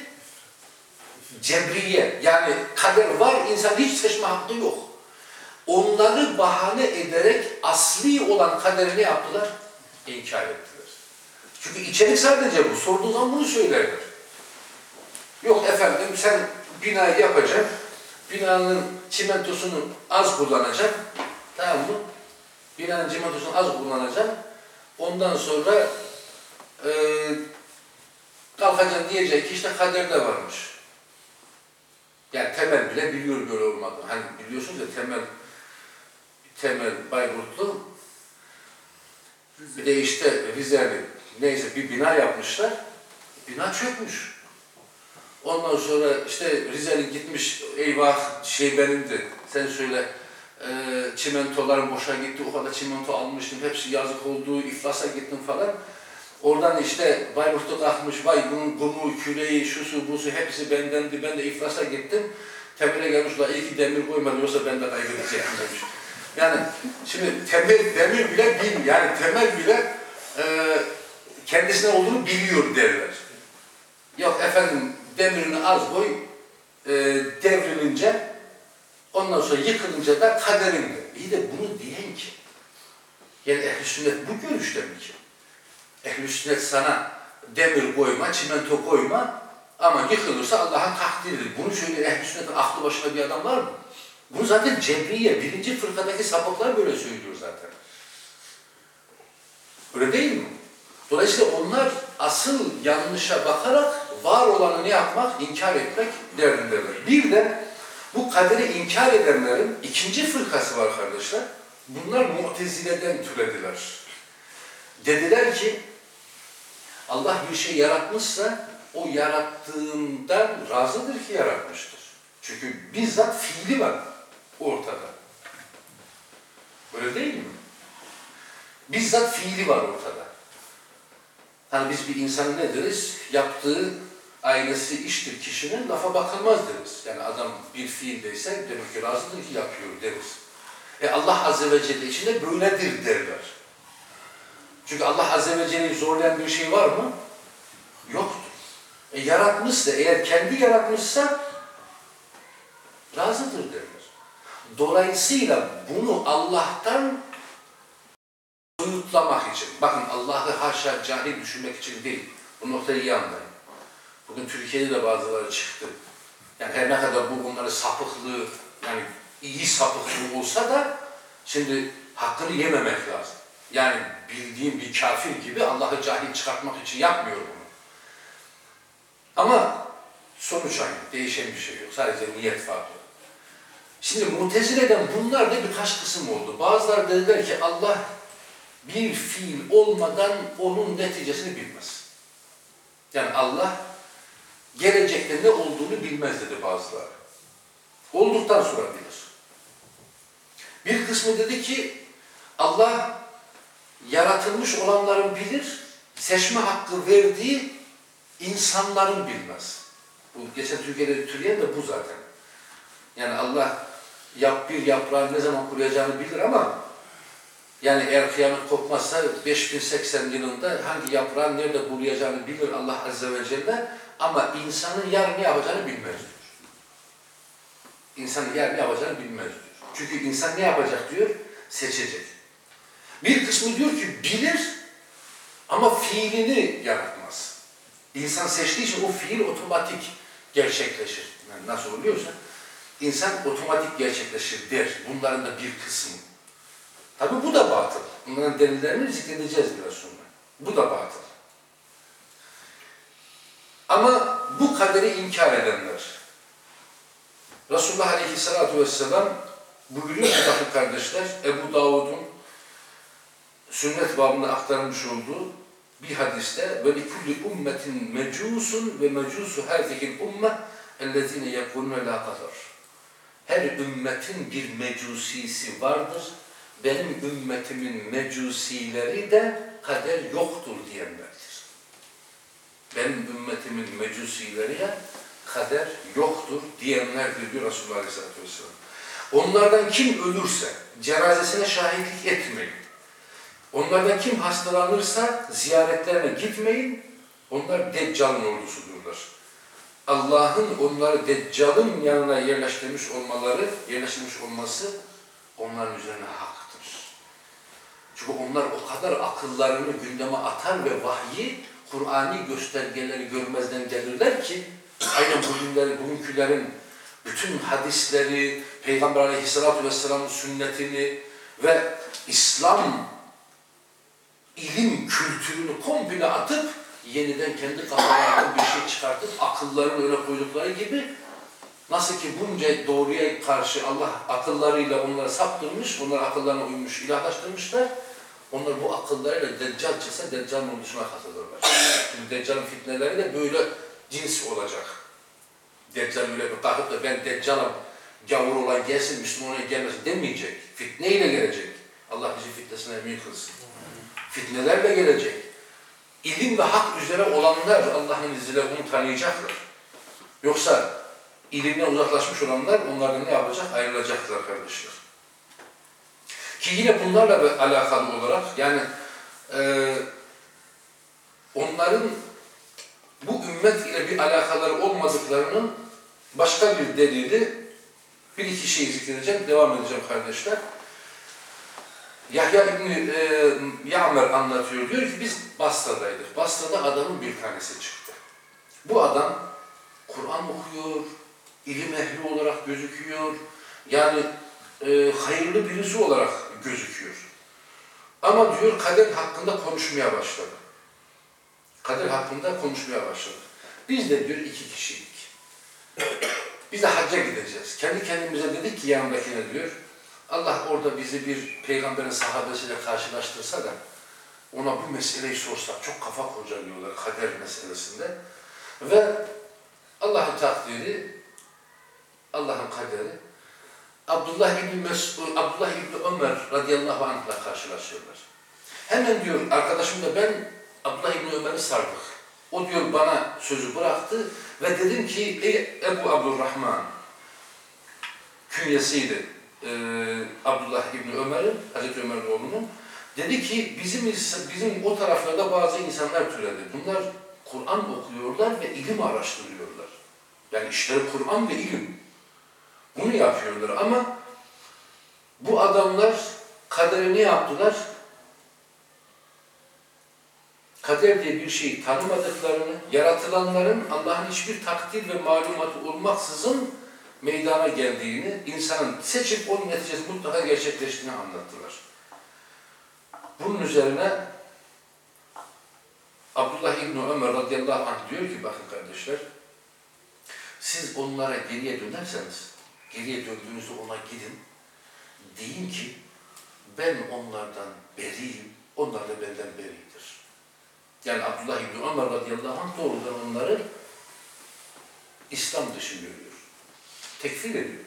Cebriye, yani kader var, insan hiç seçme hakkı yok. Onları bahane ederek asli olan kaderi ne yaptılar? İnkar ettiler. Çünkü içerik sadece bu. Sorduğu zaman bunu söylerler. Yok efendim sen binayı yapacaksın. Binanın çimentosunu az kullanacaksın. Tamam mı? Binanın çimentosunu az kullanacaksın. Ondan sonra eee kalkacaksın diyecek ki işte kaderde varmış. Yani temel bile biliyor böyle olmadığını. Hani biliyorsunuz ya temel temel Bayburtlu bir de işte Rizeli neyse bir bina yapmışlar. Bina çökmüş. Ondan sonra işte Rizeli gitmiş eyvah şey benimdi. Sen söyle e, boşa gitti. O kadar çimento almıştım. Hepsi yazık oldu. iflasa gittim falan. Oradan işte Bayburt'ta kalkmış, vay bunun kumu, küreği, şusu, busu hepsi bendendi, ben de iflasa gittim. Temele gelmiş, la iyi ki demir koymadı yoksa ben de kaybedecektim demiş. Yani şimdi temel, demir bile bil, yani temel bile e, kendisine olduğunu biliyor derler. Yok efendim demirini az koy, e, devrilince, ondan sonra yıkılınca da kaderinde. İyi de bunu diyen ki, yani ehl sünnet bu görüşte mi ki? Ehl-i sünnet sana demir koyma, çimento koyma ama yıkılırsa Allah'ın takdiridir. Bunu söyle ehl-i sünnetin aklı başında bir adam var mı? Bunu zaten Cebriye, birinci fırkadaki sapıklar böyle söylüyor zaten. Öyle değil mi? Dolayısıyla onlar asıl yanlışa bakarak var olanı ne yapmak? İnkar etmek derdindeler. Bir de bu kaderi inkar edenlerin ikinci fırkası var kardeşler. Bunlar Mu'tezile'den türediler. Dediler ki Allah bir şey yaratmışsa o yarattığından razıdır ki yaratmıştır. Çünkü bizzat fiili var ortada. Öyle değil mi? Bizzat fiili var ortada. Hani biz bir insanı ne deriz? Yaptığı ailesi iştir kişinin lafa bakılmaz deriz. Yani adam bir fiildeyse demek ki razıdır ki yapıyor deriz. E Allah Azze ve Celle içinde böyledir derler. Çünkü Allah Azze ve Celle'yi zorlayan bir şey var mı? Yoktur. E, yaratmışsa, eğer kendi yaratmışsa razıdır derler. Dolayısıyla bunu Allah'tan soyutlamak için, bakın Allah'ı haşa cahil düşünmek için değil, bu noktayı iyi anlayın. Bugün Türkiye'de de bazıları çıktı. Yani her ne kadar bu bunları sapıklığı, yani iyi sapıklığı olsa da şimdi hakkını yememek lazım. Yani bildiğim bir kafir gibi Allah'ı cahil çıkartmak için yapmıyor bunu. Ama sonuç aynı, değişen bir şey yok. Sadece niyet farklı. Şimdi Mutezile'den bunlar da birkaç kısım oldu. Bazıları dediler ki Allah bir fiil olmadan onun neticesini bilmez. Yani Allah gelecekte ne olduğunu bilmez dedi bazıları. Olduktan sonra bilir. Bir kısmı dedi ki Allah yaratılmış olanların bilir, seçme hakkı verdiği insanların bilmez. Bu geçen Türkiye'de türeyen de bu zaten. Yani Allah yap bir yaprağın ne zaman kuruyacağını bilir ama yani eğer kıyamet kopmazsa 5080 yılında hangi yaprağın nerede kuruyacağını bilir Allah Azze ve Celle ama insanın yarın ne yapacağını bilmez diyor. İnsanın yarın ne yapacağını bilmez diyor. Çünkü insan ne yapacak diyor? Seçecek. Bir kısmı diyor ki bilir ama fiilini yaratmaz. İnsan seçtiği için o fiil otomatik gerçekleşir. Yani nasıl oluyorsa insan otomatik gerçekleşir der. Bunların da bir kısmı. Tabi bu da batıl. Bunların delillerini zikredeceğiz biraz sonra. Bu da batıl. Ama bu kaderi inkar edenler. Resulullah Aleyhisselatü Vesselam buyuruyor ki bakın kardeşler Ebu Davud'un sünnet babında aktarılmış olduğu bir hadiste böyle kulli ummetin mecusun ve mecusu hâzihil umme ellezine yekulune la kadar. Her ümmetin bir mecusisi vardır. Benim ümmetimin mecusileri de kader yoktur diyenlerdir. Benim ümmetimin mecusileri de kader yoktur diyenlerdir diyor Resulullah Aleyhisselatü Vesselam. Onlardan kim ölürse cenazesine şahitlik etmeyin. Onlardan kim hastalanırsa ziyaretlerine gitmeyin. Onlar Deccal'ın ordusudurlar. Allah'ın onları Deccal'ın yanına yerleştirmiş olmaları, yerleştirmiş olması onların üzerine haktır. Çünkü onlar o kadar akıllarını gündeme atar ve vahyi, Kur'ani göstergeleri görmezden gelirler ki Aynen bugünleri, bugünkülerin bütün hadisleri, Peygamber aleyhissalatü vesselamın sünnetini ve İslam ilim kültürünü komple atıp yeniden kendi kafalarından bir şey çıkartıp akıllarını öyle koydukları gibi nasıl ki bunca doğruya karşı Allah akıllarıyla onları saptırmış, onlar akıllarına uymuş, ilahlaştırmışlar. Onlar bu akıllarıyla Deccal çıksa Deccal'ın ordusuna katılırlar. Şimdi Deccal'ın fitneleri de böyle cins olacak. Deccal öyle bir kalkıp da ben Deccal'ım, gavur olan gelsin, Müslüman olan gelmesin demeyecek. Fitneyle gelecek. Allah bizi fitnesine emin kılsın. Fitnelerle gelecek. İlim ve hak üzere olanlar Allah'ın izniyle onu tanıyacaklar. Yoksa ilimden uzaklaşmış olanlar onlardan ne yapacak? Ayrılacaklar kardeşler. Ki yine bunlarla alakalı olarak yani e, onların bu ümmet ile bir alakaları olmadıklarının başka bir delili bir iki şey zikredeceğim, devam edeceğim kardeşler. Yahya İbni e, Ya'mer anlatıyor, diyor ki biz Basra'daydık. Basra'da adamın bir tanesi çıktı. Bu adam Kur'an okuyor, ilim ehli olarak gözüküyor, yani e, hayırlı birisi olarak gözüküyor. Ama diyor kader hakkında konuşmaya başladı. Kader hakkında konuşmaya başladı. Biz de diyor iki kişiydik. Biz de hacca gideceğiz. Kendi kendimize dedik ki yanındakine diyor, Allah orada bizi bir peygamberin sahabesiyle karşılaştırsa da ona bu meseleyi sorsak, çok kafa kurcalıyorlar kader meselesinde. Ve Allah'ın takdiri, Allah'ın kaderi, Abdullah İbni Mes'ud, Abdullah İbni Ömer radıyallahu anh'la karşılaşıyorlar. Hemen diyor arkadaşım da ben Abdullah İbni Ömer'i sardık. O diyor bana sözü bıraktı ve dedim ki ey Ebu Abdurrahman künyesiydi e, Abdullah İbni Ömer'in, Hazreti Ömer'in oğlunun. Dedi ki bizim bizim o taraflarda bazı insanlar türedi. Bunlar Kur'an okuyorlar ve ilim araştırıyorlar. Yani işleri Kur'an ve ilim. Bunu yapıyorlar ama bu adamlar kaderi ne yaptılar? Kader diye bir şeyi tanımadıklarını, yaratılanların Allah'ın hiçbir takdir ve malumatı olmaksızın meydana geldiğini, insanın seçip onun neticesi mutlaka gerçekleştiğini anlattılar. Bunun üzerine Abdullah İbni Ömer radıyallahu anh diyor ki bakın kardeşler, siz onlara geriye dönerseniz, geriye döndüğünüzde ona gidin, deyin ki ben onlardan beriyim, onlar da benden beridir. Yani Abdullah İbni Ömer radıyallahu anh doğrudan onları İslam dışı görüyor. Tekfir ediyor.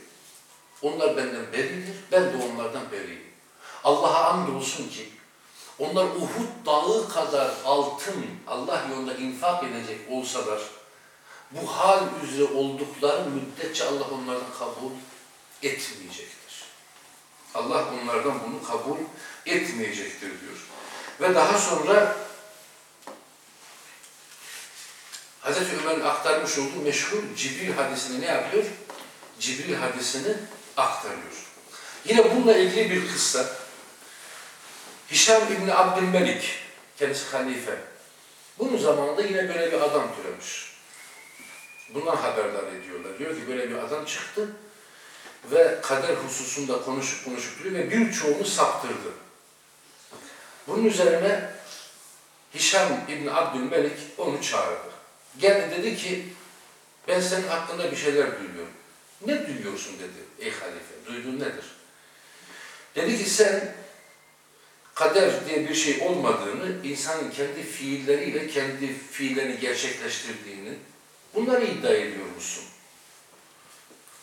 Onlar benden beridir, ben de onlardan beriyim. Allah'a andolsun ki onlar Uhud dağı kadar altın Allah yolunda infak edecek olsalar bu hal üzere oldukları müddetçe Allah onlardan kabul etmeyecektir. Allah onlardan bunu kabul etmeyecektir diyor. Ve daha sonra Hz. Ömer'in aktarmış olduğu meşhur Cibril hadisini ne yapıyor? Cibril hadisini aktarıyor. Yine bununla ilgili bir kıssa. Hişam İbni Abdülmelik, kendisi halife. Bunun zamanında yine böyle bir adam türemiş. Bundan haberdar ediyorlar. Diyor ki böyle bir adam çıktı ve kader hususunda konuşup konuşup duruyor ve birçoğunu saptırdı. Bunun üzerine Hişam İbni Abdülmelik onu çağırdı. Geldi dedi ki ben senin hakkında bir şeyler duyuyorum. Ne duyuyorsun dedi ey halife. Duyduğun nedir? Dedi ki sen kader diye bir şey olmadığını, insanın kendi fiilleriyle kendi fiillerini gerçekleştirdiğini, bunları iddia ediyor musun?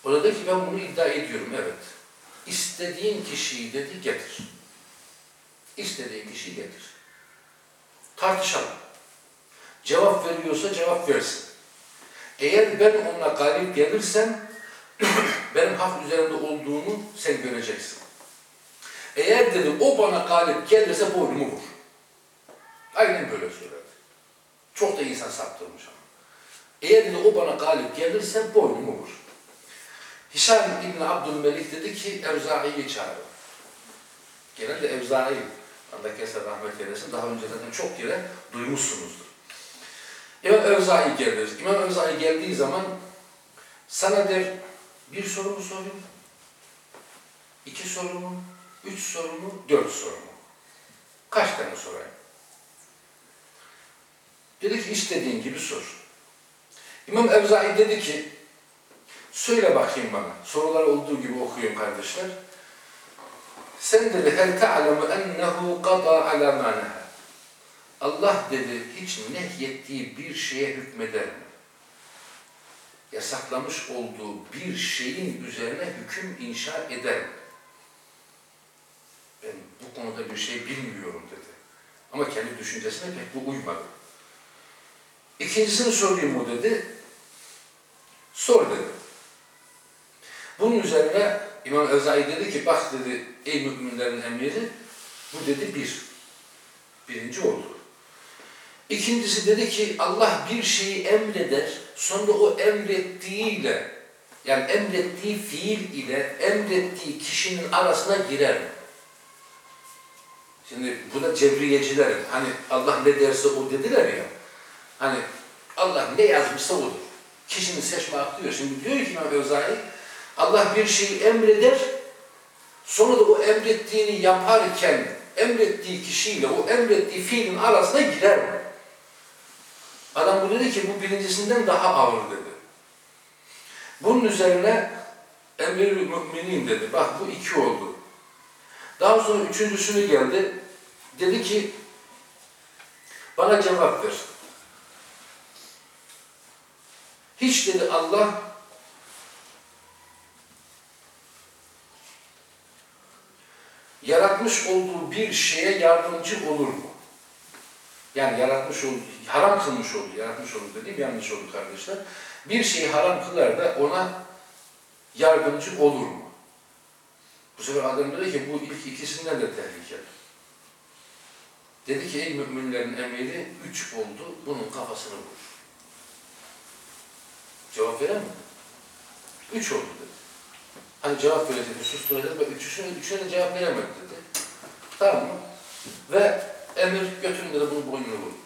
O da dedi ki ben bunu iddia ediyorum, evet. İstediğin kişiyi dedi getir. İstediğin kişiyi getir. Tartışalım. Cevap veriyorsa cevap versin. Eğer ben ona galip gelirsem benim hak üzerinde olduğunu sen göreceksin. Eğer dedi o bana galip gelirse boynumu vur. Aynen böyle söyledi. Çok da insan saptırmış ama. Eğer dedi o bana galip gelirse boynumu vur. Hişam İbni Abdülmelik dedi ki Evzai'yi çağırın. Genelde Evzai, Allah keser rahmet eylesin, daha önce zaten çok yere duymuşsunuzdur. İmam Evzai gelir. İmam Evzai geldiği zaman sana der bir soru mu sorayım? İki soru? Üç soru mu? Dört soru mu? Kaç tane sorayım? Dedi ki istediğin gibi sor. İmam Evzai dedi ki söyle bakayım bana. Sorular olduğu gibi okuyun kardeşler. Sen dedi hel ta'lemu ennehu qada ala. Allah dedi hiç nehyettiği bir şeye hükmeder mi? Yasaklamış olduğu bir şeyin üzerine hüküm inşa eder mi? Ben bu konuda bir şey bilmiyorum dedi. Ama kendi düşüncesine pek bu uymadı. İkincisini sorayım mı dedi. Sor dedi. Bunun üzerine İmam Evzai dedi ki bak dedi ey müminlerin emiri bu dedi bir. Birinci oldu. İkincisi dedi ki Allah bir şeyi emreder sonra o emrettiğiyle yani emrettiği fiil ile emrettiği kişinin arasına girer? Şimdi bu da cebriyecilerin hani Allah ne derse o dediler ya hani Allah ne yazmışsa odur. Kişinin seçme hakkı yok. Şimdi diyor ki İmam Evzai Allah bir şeyi emreder sonra da o emrettiğini yaparken emrettiği kişiyle o emrettiği fiilin arasına girer mi? Adam bu dedi ki bu birincisinden daha ağır dedi. Bunun üzerine emir müminin dedi. Bak bu iki oldu. Daha sonra üçüncüsünü geldi. Dedi ki bana cevap ver. Hiç dedi Allah yaratmış olduğu bir şeye yardımcı olur mu? Yani yaratmış olduğu, haram kılmış olduğu, yaratmış olduğu dediğim yanlış oldu kardeşler. Bir şeyi haram kılar da ona yardımcı olur mu? Bu sefer adam dedi ki bu ilk ikisinden de tehlikeli. Dedi ki ey müminlerin emiri üç oldu, bunun kafasını vur. Cevap veren mi? Üç oldu dedi. Hani cevap verecek, susturacak ve üçüsüne, üçüne de cevap veremedi dedi. Tamam mı? Ve emir götürün dedi bunun boynunu vurun.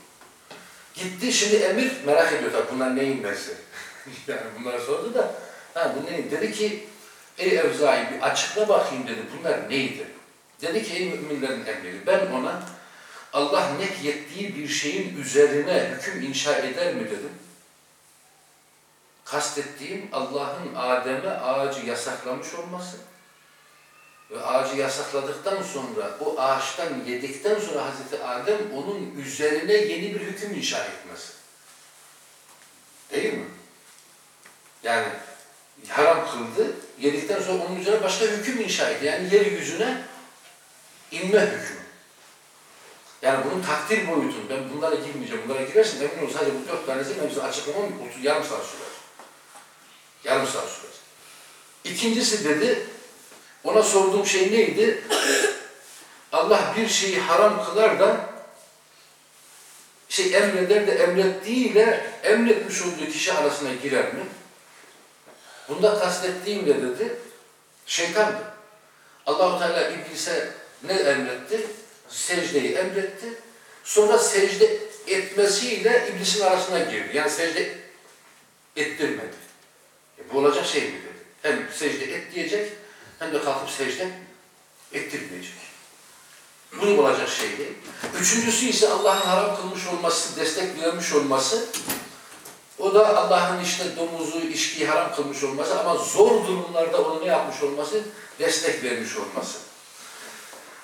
Gitti şimdi emir merak ediyor tabii bunlar neyin nesi? yani bunları sordu da ha bu neyin? Dedi ki ey Evzai bir açıkla bakayım dedi bunlar neydi? Dedi ki ey müminlerin emiri ben ona Allah nehyettiği bir şeyin üzerine hüküm inşa eder mi dedim. Kastettiğim Allah'ın Adem'e ağacı yasaklamış olması ve ağacı yasakladıktan sonra o ağaçtan yedikten sonra Hazreti Adem onun üzerine yeni bir hüküm inşa etmesi. Değil mi? Yani haram kıldı, yedikten sonra onun üzerine başka hüküm inşa etti. Yani yeryüzüne inme hükmü. Yani bunun takdir boyutunu, ben bunlara girmeyeceğim, bunlara girersin emin ol sadece bu dört tanesi hepsini açıklamam yarım saat sürer. Yarım saat sürer. İkincisi dedi, ona sorduğum şey neydi? Allah bir şeyi haram kılar da şey emreder de emrettiğiyle emretmiş olduğu kişi arasına girer mi? Bunda kastettiğim de dedi, şeytandı. Allahu Teala iblise ne emretti? Secdeyi emretti. Sonra secde etmesiyle iblisin arasına girdi. Yani secde ettirmedi. E bu olacak şey mi dedi. Hem secde et diyecek, hem de kalkıp secde ettirmeyecek. Bu olacak şey değil. Üçüncüsü ise Allah'ın haram kılmış olması, destek vermiş olması. O da Allah'ın işte domuzu, içkiyi haram kılmış olması ama zor durumlarda onu ne yapmış olması? Destek vermiş olması.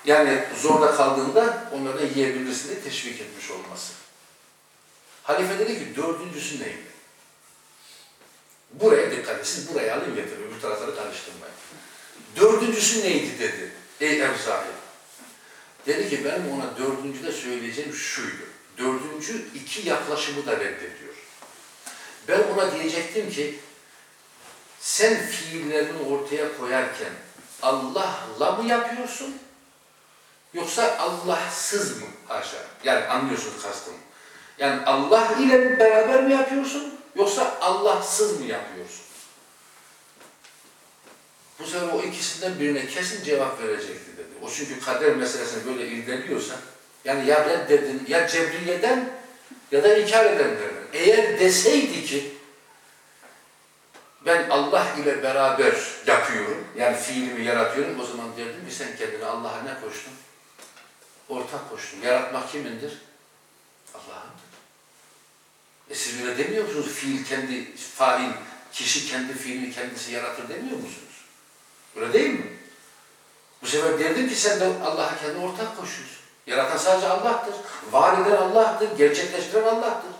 Yani zorda kaldığında onları da yiyebilirsin teşvik etmiş olması. Halife dedi ki dördüncüsü neydi? Buraya dikkat. Siz buraya alın getirin. Öbür tarafları karıştırmayın. Dördüncüsü neydi dedi. Ey Evzai. Dedi ki benim ona dördüncüde söyleyeceğim şuydu. Dördüncü iki yaklaşımı da reddediyor. Ben ona diyecektim ki sen fiillerini ortaya koyarken Allah'la mı yapıyorsun? Yoksa Allahsız mı? Haşa. Yani anlıyorsunuz kastımı. Yani Allah ile beraber mi yapıyorsun? Yoksa Allahsız mı yapıyorsun? Bu sefer o ikisinden birine kesin cevap verecekti dedi. O çünkü kader meselesini böyle irdeliyorsa, yani ya reddedin, ya cebriyeden ya da inkar edenlerden. Eğer deseydi ki ben Allah ile beraber yapıyorum, yani fiilimi yaratıyorum, o zaman derdim ki sen kendine Allah'a ne koştun? Ortak koştun. Yaratmak kimindir? Allah'ındır. E siz öyle demiyor musunuz? Fiil kendi, fail, kişi kendi fiilini kendisi yaratır demiyor musunuz? Öyle değil mi? Bu sefer derdim ki sen de Allah'a kendi ortak koşuyorsun. Yaratan sadece Allah'tır. Var eden Allah'tır. Gerçekleştiren Allah'tır.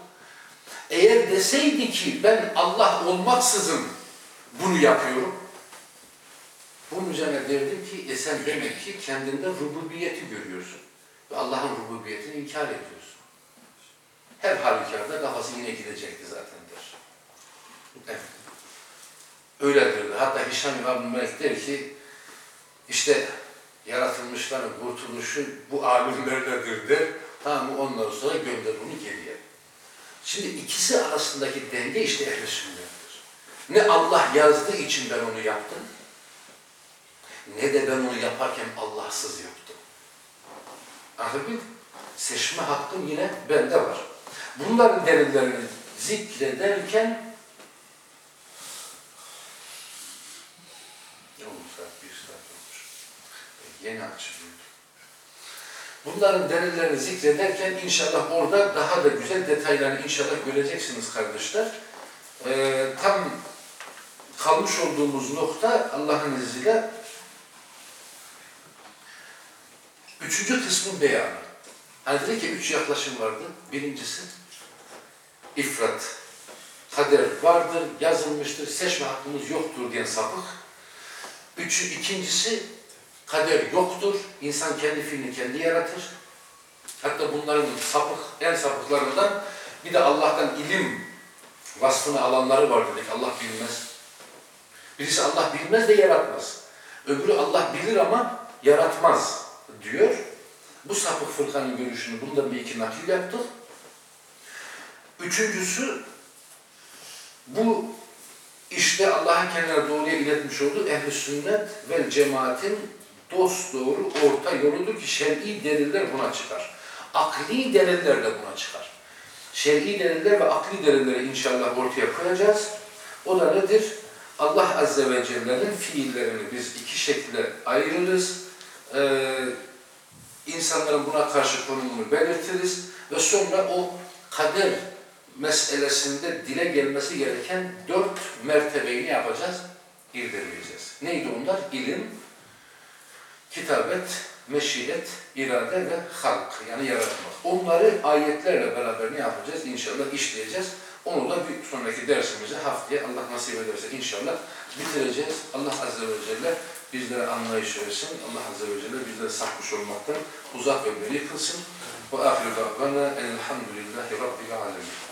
Eğer deseydi ki ben Allah olmaksızın bunu yapıyorum. Bunun üzerine derdim ki e sen demek ki kendinde rububiyeti görüyorsun. Ve Allah'ın rububiyetini inkar ediyorsun. Her halükarda kafası yine gidecekti zaten der. Evet. Öyledir. Hatta Hişam İbn Melek der ki işte yaratılmışların kurtuluşu bu alimlerledir der. Tamam? Ondan sonra gönder bunu geriye. Şimdi ikisi arasındaki denge işte ehl sünnettir. Ne Allah yazdığı için ben onu yaptım, ne de ben onu yaparken Allahsız yaptım. Anladın? Seçme hakkım yine bende var. Bunların delillerini zikrederken ne olmuş saat? Bir saat olmuş. E, Yeni açılıyor. Bunların delillerini zikrederken inşallah orada daha da güzel detaylarını inşallah göreceksiniz kardeşler. Ee, tam kalmış olduğumuz nokta Allah'ın izniyle üçüncü kısmın beyanı. Hani dedi ki üç yaklaşım vardı. Birincisi ifrat. Kader vardır, yazılmıştır, seçme hakkımız yoktur diyen sapık. Üçü, ikincisi kader yoktur. İnsan kendi fiilini kendi yaratır. Hatta bunların sapık, en sapıklarından bir de Allah'tan ilim vasfını alanları var dedik. Allah bilmez. Birisi Allah bilmez de yaratmaz. Öbürü Allah bilir ama yaratmaz diyor. Bu sapık fırkanın görüşünü bundan bir iki nakil yaptık. Üçüncüsü bu işte Allah'ın kendine doğruya iletmiş olduğu ehl sünnet ve cemaatin dost doğru orta yoludur ki şer'i deliller buna çıkar. Akli deliller de buna çıkar. Şer'i deliller ve akli delilleri inşallah ortaya koyacağız. O da nedir? Allah Azze ve Celle'nin fiillerini biz iki şekilde ayırırız. Ee, insanların buna karşı konumunu belirtiriz ve sonra o kader meselesinde dile gelmesi gereken dört mertebeyi ne yapacağız? İrdeleyeceğiz. Neydi onlar? İlim, kitabet, meşiyet, irade ve halk yani yaratmak. Onları ayetlerle beraber ne yapacağız? İnşallah işleyeceğiz. Onu da bir sonraki dersimizi haftaya Allah nasip ederse inşallah bitireceğiz. Allah Azze ve Celle bizlere anlayış versin. Allah Azze ve Celle bizlere sakmış olmaktan uzak ve beri kılsın. Ve ahiru davana elhamdülillahi rabbil alemin.